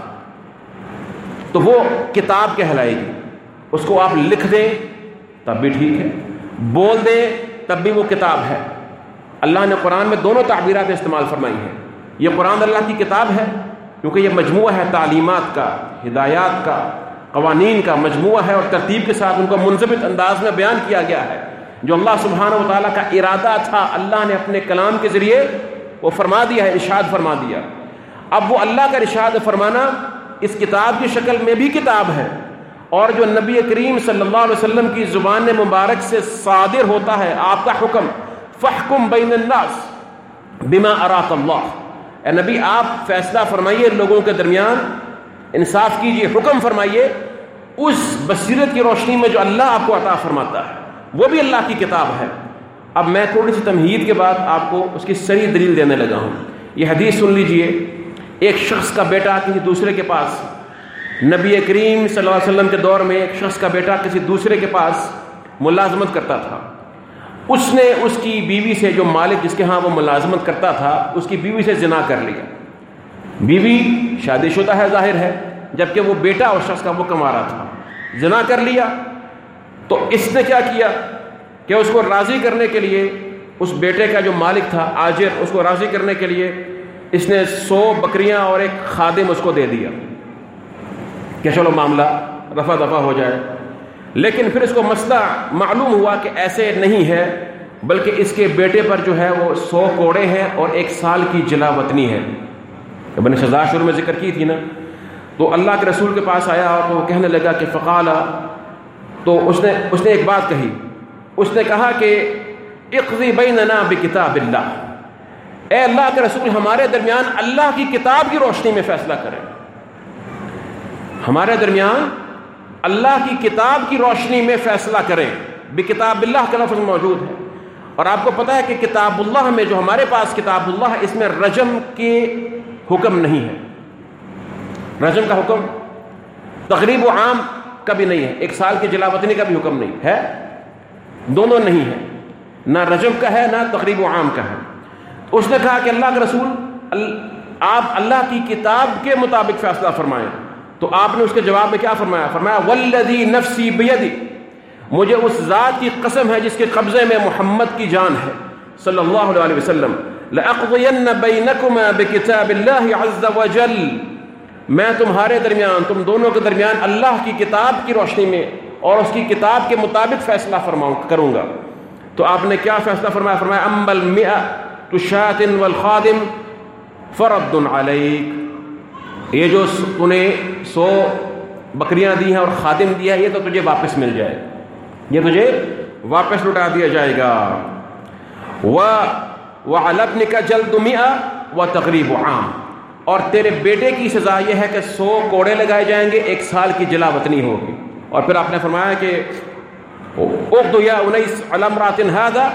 تو وہ کتاب کہلائے گی۔ اس کو آپ لکھ دیں، تب بھی ٹھیک ہے۔ بول دیں، تب بھی وہ کتاب ہے۔ اللہ نے قرآن میں دونوں تعبیرات استعمال فرمائی ہیں۔ یہ قرآن اللہ کی کتاب ہے، کیونکہ یہ مجموعہ ہے تعلیمات کا، ہدایات کا قوانین کا مجموعہ ہے اور ترتیب کے ساتھ ان کو منظمت انداز میں بیان کیا گیا ہے۔ جو اللہ سبحانہ و تعالیٰ کا ارادہ تھا، اللہ نے اپنے کلام کے ذریعے وہ فرما دیا ہے، ارشاد فرما دیا۔ اب وہ اللہ کا ارشاد فرمانا اس کتاب کی شکل میں بھی کتاب ہے اور جو نبی کریم صلی اللہ علیہ وسلم کی زبان مبارک سے صادر ہوتا ہے، آپ کا حکم فحکم بین الناس بما اراک اللہ۔ اے نبی، آپ فیصلہ فرمائیے لوگوں کے درمیان انصاف کیجیے حکم فرمائیے، اس بصیرت کی روشنی میں جو اللہ آپ کو عطا فرماتا ہے، وہ بھی اللہ کی کتاب ہے۔ اب میں تھوڑی سی تمہید کے بعد آپ کو اس کی سری دلیل دینے لگا ہوں۔ یہ حدیث سن لیجیے، ایک شخص کا بیٹا کسی دوسرے کے پاس، نبی کریم صلی اللہ علیہ وسلم کے دور میں ایک شخص کا بیٹا کسی دوسرے کے پاس ملازمت کرتا تھا۔ اس نے اس کی بیوی سے جو مالک جس کے ہاں وہ ملازمت کرتا تھا، اس کی بیوی سے زنا کر لیا۔ بیوی شادی شدہ ہے ظاہر ہے، جبکہ وہ بیٹا اور شخص کا وہ کما رہا تھا۔ زنا کر لیا، تو اس نے کیا کیا؟ کہ اس کو راضی کرنے کے لیے اس بیٹے کا جو مالک تھا، آجر، اس کو راضی کرنے کے لیے اس نے سو بکریاں اور ایک خادم اس کو دے دیا۔ کہ چلو معاملہ رفع دفع ہو جائے۔ لیکن پھر اس کو مسئلہ معلوم ہوا کہ ایسے نہیں ہے، بلکہ اس کے بیٹے پر جو ہے وہ سو کوڑے ہیں اور ایک سال کی جلا وطنی ہے۔ ابن شزا شروع میں ذکر کی تھی نا، تو اللہ کے رسول کے پاس آیا اور وہ کہنے لگا کہ فقالا، تو اس نے اس نے ایک بات کہی۔ اس نے کہا کہ اقضی بیننا بکتاب اللہ۔ اے اللہ کے رسول، ہمارے درمیان اللہ کی کتاب کی روشنی میں فیصلہ کریں۔ ہمارے درمیان اللہ کی کتاب کی روشنی میں فیصلہ کریں۔ بکتاب اللہ کا لفظ موجود ہے۔ اور آپ کو پتہ ہے کہ کتاب اللہ میں، جو ہمارے پاس کتاب اللہ ہے، اس میں رجم کے حکم نہیں ہے۔ رجم کا حکم تقریب و عام کا بھی نہیں ہے۔ ایک سال کی جلاوطنی کا بھی حکم نہیں ہے۔ دونوں نہیں ہے۔ نہ رجم کا ہے، نہ تقریب و عام کا ہے۔ اس نے کہا کہ اللہ کے رسول، آپ اللہ کی کتاب کے مطابق فیصلہ فرمائیں۔ تو آپ نے اس کے جواب میں کیا فرمایا؟ فرمایا ولدی نفسی بیدی مجھے اس ذات کی قسم ہے جس کے قبضے میں محمد کی جان ہے۔ صلی اللہ علیہ وسلم۔ لَأَقْضِيَنَّ بَيْنَكُمَا بِكِتَابِ اللَّهِ عَزَّ وَجَلِ. میں تمہارے درمیان، تم دونوں کے درمیان اللہ کی کتاب کی روشنی میں اور اس کی کتاب کے مطابق فیصلہ فرماؤں، کروں گا۔ تو آپ نے کیا فیصلہ فرمایا؟ فرمایا امبل میا تو شاطن والخادم فرد علیک یہ جو نے سو بکریاں دی ہیں اور خادم دیا ہے یہ تو تجھے واپس مل جائے۔ یہ تجھے واپس لٹا دیا جائے گا۔ وہ البن کا جلد و تقریب عام۔ اور تیرے بیٹے کی سزا یہ ہے کہ سو کوڑے لگائے جائیں گے، ایک سال کی جلا وطنی ہوگی۔ اور پھر آپ نے فرمایا کہ اردو یا انیس علمرات هذا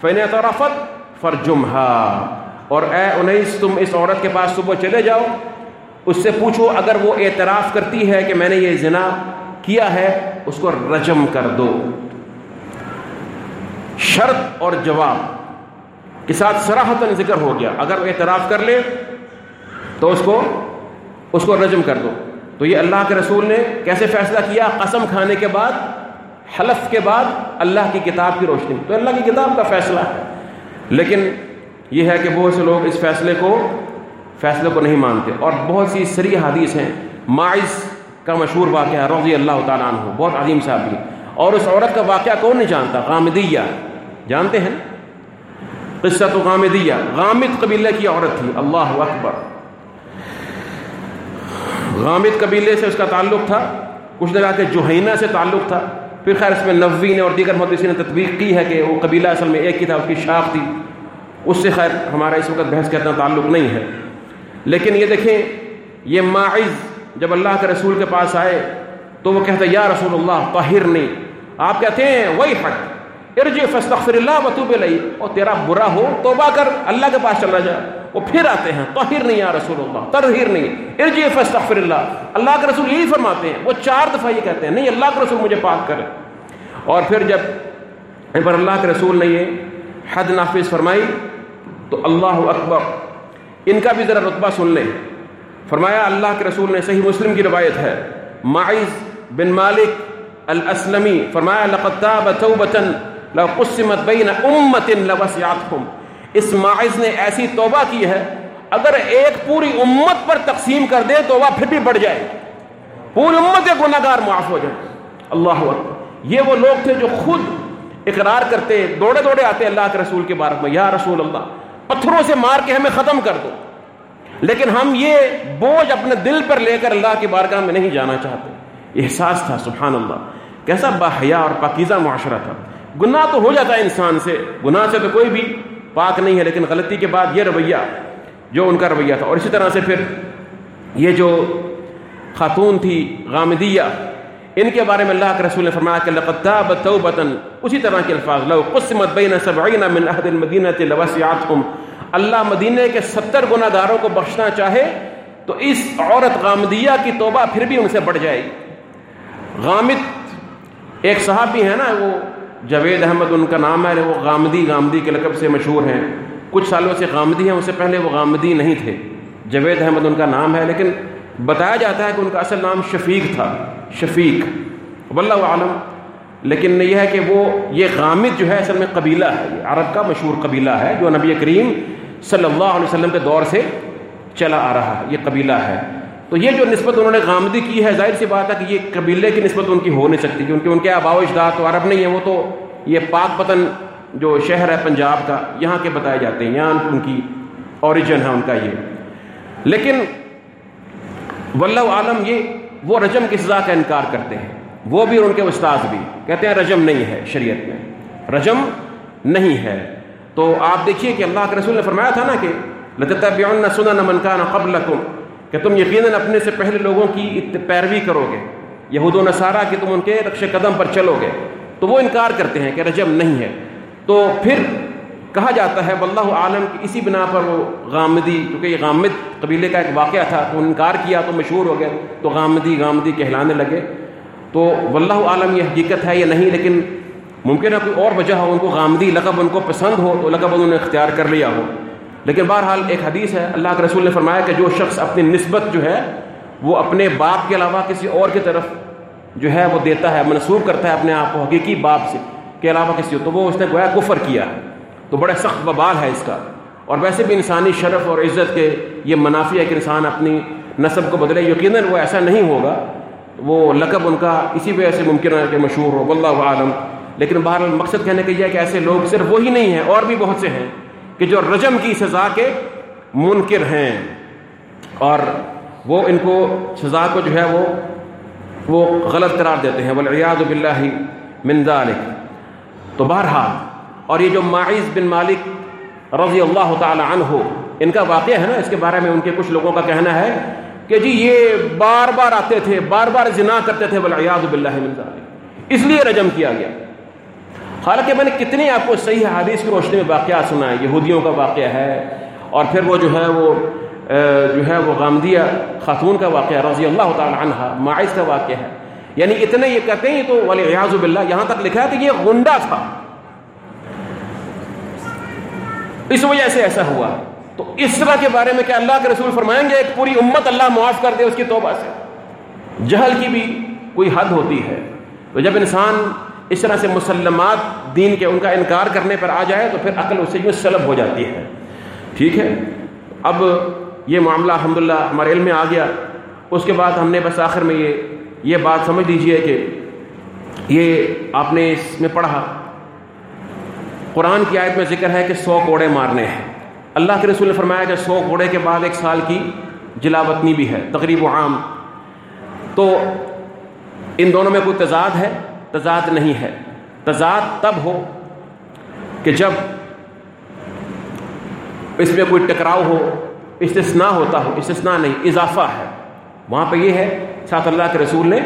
فین طرفت فرجمها اور اے انیس، تم اس عورت کے پاس صبح چلے جاؤ، اس سے پوچھو اگر وہ اعتراف کرتی ہے کہ میں نے یہ زنا کیا ہے، اس کو رجم کر دو۔ شرط اور جواب۔ کے ساتھ سراہتن ذکر ہو گیا۔ اگر وہ اعتراف کر لے تو اس کو اس کو رجم کر دو۔ تو یہ اللہ کے رسول نے کیسے فیصلہ کیا؟ قسم کھانے کے بعد، حلف کے بعد اللہ کی کتاب کی روشنی۔ تو اللہ کی کتاب کا فیصلہ ہے۔ لیکن یہ ہے کہ بہت سے لوگ اس فیصلے کو فیصلے کو نہیں مانتے۔ اور بہت سی سری حدیث ہیں۔ ماعث کا مشہور واقعہ رضی اللہ تعالیٰ عنہ، بہت عظیم صاحب بھی۔ اور اس عورت کا واقعہ کون نہیں جانتا؟ غامدیہ۔ جانتے ہیں؟ قصہ تو غامدیہ، غامد قبیلے کی عورت تھی، اللہ اکبر۔ غامد قبیلے سے اس کا تعلق تھا، کچھ جگہ کے جوہینہ سے تعلق تھا۔ پھر خیر اس میں نوی نے اور دیگر محدثی نے تطبیق کی ہے کہ وہ قبیلہ اصل میں ایک ہی تھا، اس کی شاخ تھی۔ اس سے خیر ہمارا اس وقت بحث کا اتنا تعلق نہیں ہے۔ لیکن یہ دیکھیں، یہ ماعز جب اللہ کے رسول کے پاس آئے تو وہ کہتے، یا رسول اللہ طاہر نہیں آپ کہتے ہیں وہی حق ارج فستغفر اللہ وتوب لئی اور تیرا برا ہو، توبہ کر، اللہ کے پاس چلا جا۔ وہ پھر آتے ہیں، طاہر نہیں یا رسول اللہ ترہیر نہیں۔ ارج فستغفر اللہ۔ اللہ کے رسول یہی فرماتے ہیں، وہ چار دفعہ یہ کہتے ہیں، نہیں، اللہ کے رسول مجھے پاک کرے۔ اور پھر جب پر اللہ کے رسول نے یہ حد نافذ فرمائی، تو اللہ اکبر۔ ان کا بھی ذرا رتبہ سن لیں۔ فرمایا، اللہ کے رسول نے صحیح مسلم کی روایت ہے۔ معیز بن مالک الاسلمی۔ فرمایا، لقد تاب توبتا لو قسمت بین امت اس معیز نے ایسی توبہ کی ہے، اگر ایک پوری امت پر تقسیم کر دے، توبہ پھر بھی بڑھ جائے پوری امت کے گناہ گار معاف ہو جائے اللہ اکبر۔ یہ وہ لوگ تھے جو خود اقرار کرتے، دوڑے دوڑے آتے اللہ کے رسول کے بارے میں، یا رسول اللہ، پتھروں سے مار کے ہمیں ختم کر دو۔ لیکن ہم یہ بوجھ اپنے دل پر لے کر اللہ کی بارگاہ میں نہیں جانا چاہتے۔ احساس تھا، سبحان اللہ۔ کیسا باحیا اور پاکیزہ معاشرہ تھا۔ گناہ تو ہو جاتا ہے انسان سے۔ گناہ سے تو کوئی بھی پاک نہیں ہے، لیکن غلطی کے بعد یہ رویہ، جو ان کا رویہ تھا۔ اور اسی طرح سے پھر یہ جو خاتون تھی، غامدیہ، ان کے بارے میں اللہ کے رسول نے فرمایا کہ لقد تابت توبتن اسی طرح کے الفاظ، لو قسمت بین سبعین من احد المدینہ لوسعتهم اللہ مدینہ کے ستر گناہ گاروں کو بخشنا چاہے تو اس عورت غامدیہ کی توبہ پھر بھی ان سے بڑھ جائے گی۔ غامد ایک صحابی ہے نا، وہ جوید احمد ان کا نام ہے، وہ غامدی غامدی کے لقب سے مشہور ہیں۔ کچھ سالوں سے غامدی ہیں اس سے پہلے وہ غامدی نہیں تھے۔ جوید احمد ان کا نام ہے، لیکن بتایا جاتا ہے کہ ان کا اصل نام شفیق تھا۔ شفیق، واللہ عالم لیکن یہ ہے کہ وہ، یہ غامد جو ہے، اصل میں قبیلہ ہے۔ یہ عرب کا مشہور قبیلہ ہے، جو نبی کریم صلی اللہ علیہ وسلم کے دور سے چلا آ رہا ہے۔ یہ قبیلہ ہے۔ تو یہ جو نسبت انہوں نے غامدی کی ہے، ظاہر سی بات ہے کہ یہ قبیلے کی نسبت ان کی ہو نہیں سکتی، کیونکہ ان کے آبا و اجداد تو عرب نہیں ہے وہ تو یہ پاک پتن جو شہر ہے پنجاب کا، یہاں کے بتائے جاتے ہیں، یہاں ان کی اوریجن ہے ان کا یہ۔ لیکن واللہ عالم یہ وہ رجم کی سزا کا انکار کرتے ہیں؟ وہ بھی اور ان کے استاد بھی۔ کہتے ہیں رجم نہیں ہے شریعت میں۔ رجم نہیں ہے۔ تو آپ دیکھیے کہ اللہ کے رسول نے فرمایا تھا نا کہ لتتبعن سنن من كان قبلكم۔ کہ تم یقیناً اپنے سے پہلے لوگوں کی پیروی کرو گے یہود و نصارہ کی تم ان کے رقش قدم پر چلو گے تو وہ انکار کرتے ہیں کہ رجم نہیں ہے۔ تو پھر کہا جاتا ہے، واللہ عالم کی اسی بنا پر وہ غامدی، کیونکہ یہ غامد قبیلے کا ایک واقعہ تھا، تو انکار کیا تو مشہور ہو گیا تو غامدی غامدی کہلانے لگے۔ تو واللہ عالم یہ حقیقت ہے یا نہیں، لیکن ممکن ہے کوئی اور وجہ ہو، ان کو غامدی لقب ان کو پسند ہو، تو لقب انہوں نے اختیار کر لیا ہو۔ لیکن بہرحال ایک حدیث ہے، اللہ کے رسول نے فرمایا کہ جو شخص اپنی نسبت جو ہے، وہ اپنے باپ کے علاوہ کسی اور کی طرف جو ہے، وہ دیتا ہے منسوخ کرتا ہے اپنے آپ کو حقیقی باپ سے کے علاوہ کسی تو وہ اس نے گویا کفر کیا تو بڑے سخت ببال ہے اس کا۔ اور ویسے بھی انسانی شرف اور عزت کے یہ منافع ہے کہ انسان اپنی نصب کو بدلے، یقیناً وہ ایسا نہیں ہوگا۔ وہ لقب ان کا اسی وجہ سے ممکن ہے کہ مشہور ہو، واللہ عالم لیکن بہرحال مقصد کہنے کا یہ ہے کہ ایسے لوگ صرف وہی نہیں ہیں، اور بھی بہت سے ہیں۔ کہ جو رجم کی سزا کے منکر ہیں اور وہ ان کو سزا کو جو ہے وہ وہ غلط قرار دیتے ہیں ولیاد بلّہ من ذالک۔ تو بہرحال، اور یہ جو معیز بن مالک رضی اللہ تعالی عنہ، ان کا واقعہ ہے نا، اس کے بارے میں ان کے کچھ لوگوں کا کہنا ہے کہ جی یہ بار بار آتے تھے، بار بار زنا کرتے تھے ولیاد بلّہ من ذالک۔ اس لیے رجم کیا گیا۔ حالانکہ میں نے کتنے آپ کو صحیح حادیث کی روشنی میں واقعات سنا ہے، یہودیوں کا واقعہ ہے، اور پھر وہ جو ہے وہ جو ہے وہ غامدیہ خاتون کا واقعہ رضی اللہ تعالی عنہ معاذ کا واقعہ ہے۔ یعنی اتنے یہ کہتے ہیں تو ولی ریاض باللہ، یہاں تک لکھا ہے کہ یہ غنڈا تھا۔ اس وجہ سے ایسا ہوا۔ تو اس طرح کے بارے میں کہ اللہ کے رسول فرمائیں گے، ایک پوری امت اللہ معاف کر دے اس کی توبہ سے۔ جہل کی بھی کوئی حد ہوتی ہے۔ تو جب انسان اس طرح سے مسلمات دین کے ان کا انکار کرنے پر آ جائے تو پھر عقل اسے یوں سلب ہو جاتی ہے۔ ٹھیک ہے؟ اب یہ معاملہ الحمد للہ ہمارے علم میں آ گیا۔ اس کے بعد ہم نے بس آخر میں یہ یہ بات سمجھ لیجیے کہ یہ آپ نے اس میں پڑھا۔ قرآن کی آیت میں ذکر ہے کہ سو کوڑے مارنے ہیں۔ اللہ کے رسول نے فرمایا کہ سو کوڑے کے بعد ایک سال کی جلاوطنی بھی ہے، تقریب و عام۔ تو ان دونوں میں کوئی تضاد ہے؟ تضاد نہیں ہے۔ تضاد تب ہو کہ جب اس میں کوئی ٹکراؤ ہو، استثناء ہوتا ہو، استثناء نہیں، اضافہ ہے۔ وہاں پہ یہ ہے، ساتھ اللہ کے رسول نے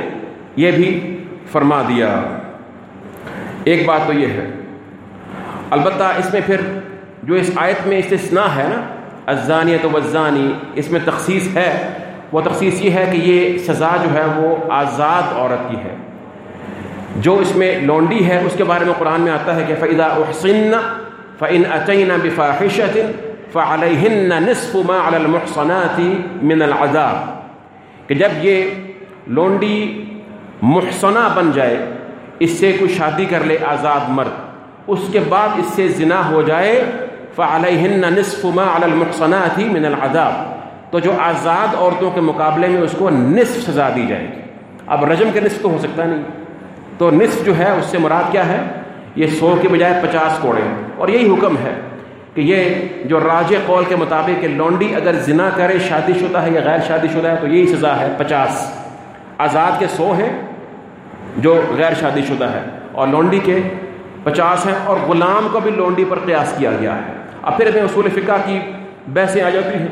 یہ بھی فرما دیا۔ ایک بات تو یہ ہے، البتہ اس میں پھر جو اس آیت میں استثناء ہے نا ازانی تو وزانی اس میں تخصیص ہے۔ وہ تخصیص یہ ہے کہ یہ سزا جو ہے وہ آزاد عورت کی ہے۔ جو اس میں لونڈی ہے، اس کے بارے میں قرآن میں آتا ہے کہ فعدا احسن فعن اچین بفاحشت فعلیہن نصف ما علی المحصنات من العذاب کہ جب یہ لونڈی محسنہ بن جائے، اس سے کوئی شادی کر لے، آزاد مرد، اس کے بعد اس سے زنا ہو جائے فعلیہن نصف ما علی المحصنات من العذاب تو جو آزاد عورتوں کے مقابلے میں اس کو نصف سزا دی جائے گی۔ اب رجم کے نصف تو ہو سکتا نہیں۔ تو نصف جو ہے اس سے مراد کیا ہے؟ یہ سو کے بجائے پچاس کوڑے۔ اور یہی حکم ہے کہ یہ جو راج قول کے مطابق کہ لونڈی اگر زنا کرے، شادی شدہ ہے یا غیر شادی شدہ ہے، تو یہی سزا ہے، پچاس۔ آزاد کے سو ہیں جو غیر شادی شدہ ہے، اور لونڈی کے پچاس ہیں، اور غلام کو بھی لونڈی پر قیاس کیا گیا ہے۔ اب پھر میں اصول فقہ کی بحثیں آ جاتی ہیں۔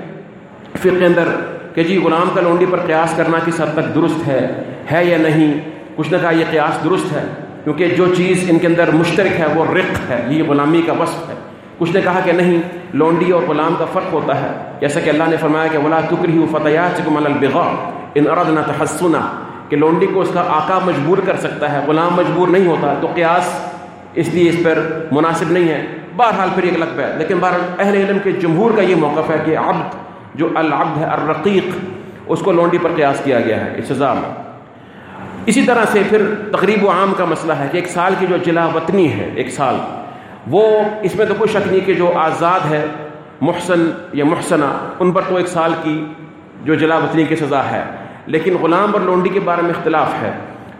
فقہ کے اندر کہ جی غلام کا لونڈی پر قیاس کرنا کس حد تک درست ہے ہے یا نہیں؟ کچھ نے کہا یہ قیاس درست ہے، کیونکہ جو چیز ان کے اندر مشترک ہے، وہ رق ہے، یہ غلامی کا وصف ہے۔ کچھ نے کہا کہ نہیں، لونڈی اور غلام کا فرق ہوتا ہے۔ جیسا کہ اللہ نے فرمایا کہ ولا تکری فتحت البغا ان اردنا تحسنا۔ کہ لونڈی کو اس کا آقا مجبور کر سکتا ہے، غلام مجبور نہیں ہوتا۔ تو قیاس اس لیے اس پر مناسب نہیں ہے۔ بہرحال پھر ایک لگ ہے لیکن بہرحال اہل علم کے جمہور کا یہ موقف ہے کہ عبد، جو العبد ہے الرقیق، اس کو لونڈی پر قیاس کیا گیا ہے اس سزا میں۔ اسی طرح سے پھر تقریب و عام کا مسئلہ ہے کہ ایک سال کی جو جلا وطنی ہے، ایک سال، وہ اس میں تو کوئی شک نہیں کہ جو آزاد ہے، محسن یا محسنہ، ان پر تو ایک سال کی جو جلا وطنی کی سزا ہے۔ لیکن غلام اور لونڈی کے بارے میں اختلاف ہے۔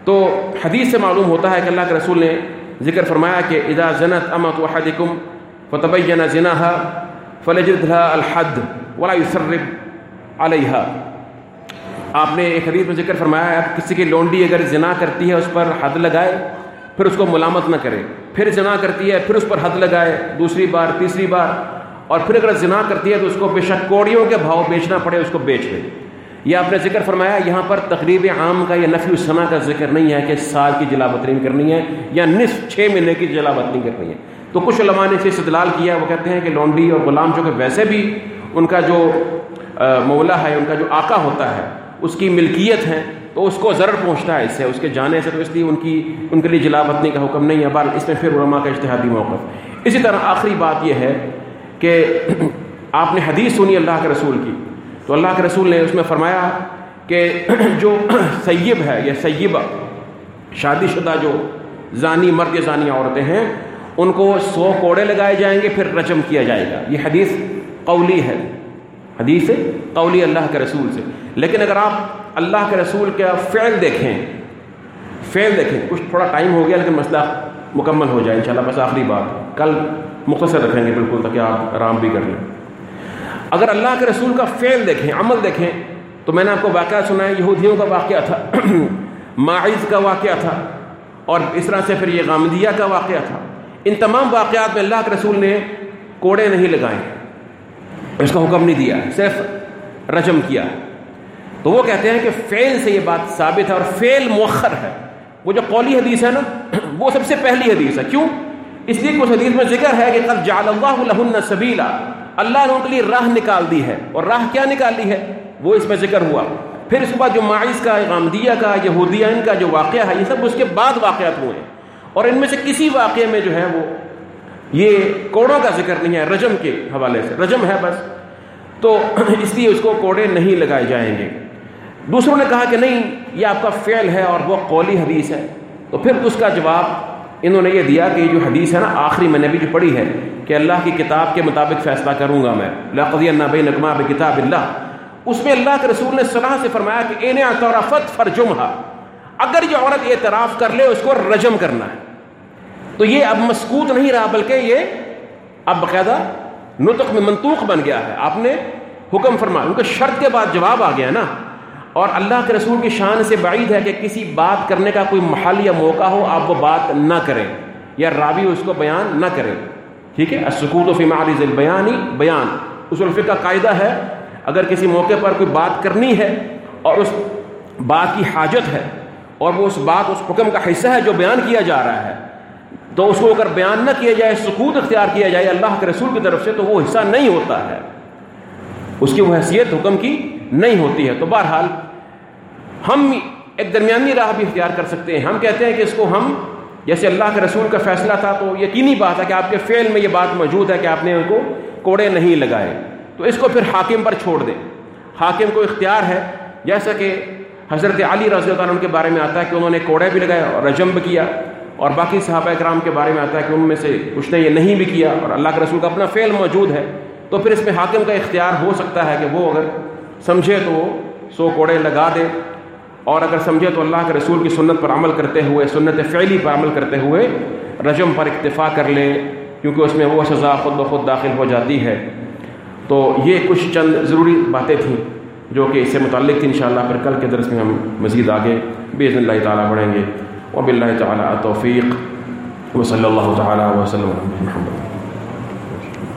تو حدیث سے معلوم ہوتا ہے کہ اللہ کے رسول نے ذکر فرمایا کہ اذا زنت امت وحدکم فتبین زناها فلجدها الحد ولا يسرب علیہا آپ نے ایک حدیث میں ذکر فرمایا ہے کسی کی لونڈی اگر زنا کرتی ہے، اس پر حد لگائے، پھر اس کو ملامت نہ کرے۔ پھر زنا کرتی ہے، پھر اس پر حد لگائے، دوسری بار، تیسری بار۔ اور پھر اگر زنا کرتی ہے، تو اس کو بے شک کوڑیوں کے بھاؤ بیچنا پڑے، اس کو بیچ دے۔ یہ آپ نے ذکر فرمایا، یہاں پر تقریب عام کا یا نفی السنا کا ذکر نہیں ہے کہ سال کی جلا بتنی کرنی ہے یا نصف، چھ مہینے کی جلا بتنی کرنی ہے۔ تو کچھ علماء نے اسے استدلال کیا وہ کہتے ہیں کہ لونڈی اور غلام جو کہ ویسے بھی ان کا جو مولا ہے، ان کا جو آقا ہوتا ہے اس کی ملکیت ہے، تو اس کو ضرر پہنچتا ہے اس سے، اس کے جانے سے، تو اس لیے ان کی، ان کے لیے جلا بتنی کا حکم نہیں ہے۔ بال اس میں پھر علماء کا اشتہادی موقف۔ اسی طرح آخری بات یہ ہے کہ آپ نے حدیث سنی اللہ کے رسول کی۔ تو اللہ کے رسول نے اس میں فرمایا کہ جو سیب ہے یا سیبہ شادی شدہ جو زانی، مرد زانی عورتیں ہیں، ان کو سو کوڑے لگائے جائیں گے، پھر رجم کیا جائے گا۔ یہ حدیث قولی ہے۔ حدیث قولی اللہ کے رسول سے۔ لیکن اگر آپ اللہ کے رسول کا فعل دیکھیں فعل دیکھیں، کچھ تھوڑا ٹائم ہو گیا لیکن مسئلہ مکمل ہو جائے، انشاءاللہ بس آخری بات۔ کل مختصر رکھیں گے بالکل تاکہ آپ آرام بھی کر لیں۔ اگر اللہ کے رسول کا فعل دیکھیں، عمل دیکھیں، تو میں نے آپ کو واقعہ سنا ہے، یہودیوں کا واقعہ تھا۔ معاذ کا واقعہ تھا۔ اور اس طرح سے پھر یہ غامدیہ کا واقعہ تھا۔ ان تمام واقعات میں اللہ کے رسول نے کوڑے نہیں لگائے۔ اس کا حکم نہیں دیا، صرف رجم کیا۔ تو وہ کہتے ہیں کہ فعل سے یہ بات ثابت ہے اور فعل مؤخر ہے۔ وہ جو قولی حدیث ہے نا، وہ سب سے پہلی حدیث ہے۔ کیوں؟ اس لیے کہ اس حدیث میں ذکر ہے کہ قد جعل اللہ لہن سبیلا۔ اللہ نے ان کے لیے راہ نکال دی ہے۔ اور راہ کیا نکال دی ہے؟ وہ اس میں ذکر ہوا۔ پھر اس کے بعد جو معیز کا، غامدیہ کا یہودیہ ان کا جو واقعہ ہے، یہ سب اس کے بعد واقعات ہوئے۔ ہیں اور ان میں سے کسی واقعے میں جو ہے وہ یہ کوڑوں کا ذکر نہیں ہے، رجم کے حوالے سے۔ رجم ہے بس۔ تو اس لیے اس کو کوڑے نہیں لگائے جائیں گے۔ دوسروں نے کہا کہ نہیں، یہ آپ کا فعل ہے اور وہ قولی حدیث ہے۔ تو پھر اس کا جواب انہوں نے یہ دیا کہ یہ جو حدیث ہے نا، آخری میں نے بھی جو پڑھی ہے کہ اللہ کی کتاب کے مطابق فیصلہ کروں گا میں۔ لقدی اللہ نقمہ کتاب اللہ۔ اس میں اللہ کے رسول نے صلاح سے فرمایا کہ ان اعترافت فرجمہ اگر یہ عورت اعتراف کر لے، اس کو رجم کرنا ہے۔ تو یہ اب مسکوت نہیں رہا بلکہ یہ اب باقاعدہ نطق میں منطوق بن گیا ہے۔ آپ نے حکم فرمایا۔ ان کے شرط کے بعد جواب آ گیا نا۔ اور اللہ کے رسول کی شان سے بعید ہے کہ کسی بات کرنے کا کوئی محل یا موقع ہو، آپ وہ بات نہ کریں یا راوی اس کو بیان نہ کریں۔ ٹھیک ہے؟ سکوت و فیما علی بیان۔ ہی بیان اس الفق کا قاعدہ ہے۔ اگر کسی موقع پر کوئی بات کرنی ہے اور اس بات کی حاجت ہے اور وہ اس بات، اس حکم کا حصہ ہے جو بیان کیا جا رہا ہے تو اس کو اگر بیان نہ کیا جائے، سکوت اختیار کیا جائے اللہ کے رسول کی طرف سے، تو وہ حصہ نہیں ہوتا ہے۔ اس کی وہ حیثیت حکم کی نہیں ہوتی ہے۔ تو بہرحال، ہم ایک درمیانی راہ بھی اختیار کر سکتے ہیں۔ ہم کہتے ہیں کہ اس کو ہم، جیسے اللہ کے رسول کا فیصلہ تھا، تو یقینی بات ہے کہ آپ کے فعل میں یہ بات موجود ہے کہ آپ نے ان کو کوڑے نہیں لگائے۔ تو اس کو پھر حاکم پر چھوڑ دیں۔ حاکم کو اختیار ہے، جیسا کہ حضرت علی رضی اللہ عنہ کے بارے میں آتا ہے کہ انہوں نے کوڑے بھی لگائے اور رجم بھی کیا۔ اور باقی صحابہ اکرام کے بارے میں آتا ہے کہ ان میں سے کچھ نے یہ نہیں بھی کیا اور اللہ کے رسول کا اپنا فعل موجود ہے، تو پھر اس میں حاکم کا اختیار ہو سکتا ہے کہ وہ اگر سمجھے تو وہ سو کوڑے لگا دے اور اگر سمجھے تو اللہ کے رسول کی سنت پر عمل کرتے ہوئے، سنت فعلی پر عمل کرتے ہوئے رجم پر اکتفا کر لے، کیونکہ اس میں وہ سزا خود بخود داخل ہو جاتی ہے۔ تو یہ کچھ چند ضروری باتیں تھیں جو کہ اس سے متعلق تھی، انشاءاللہ پھر کل کے درس میں ہم مزید آگے بے اللہ تعالیٰ بڑھیں گے۔ وبالله تعالى التوفيق وصلى الله تعالى وسلم على محمد.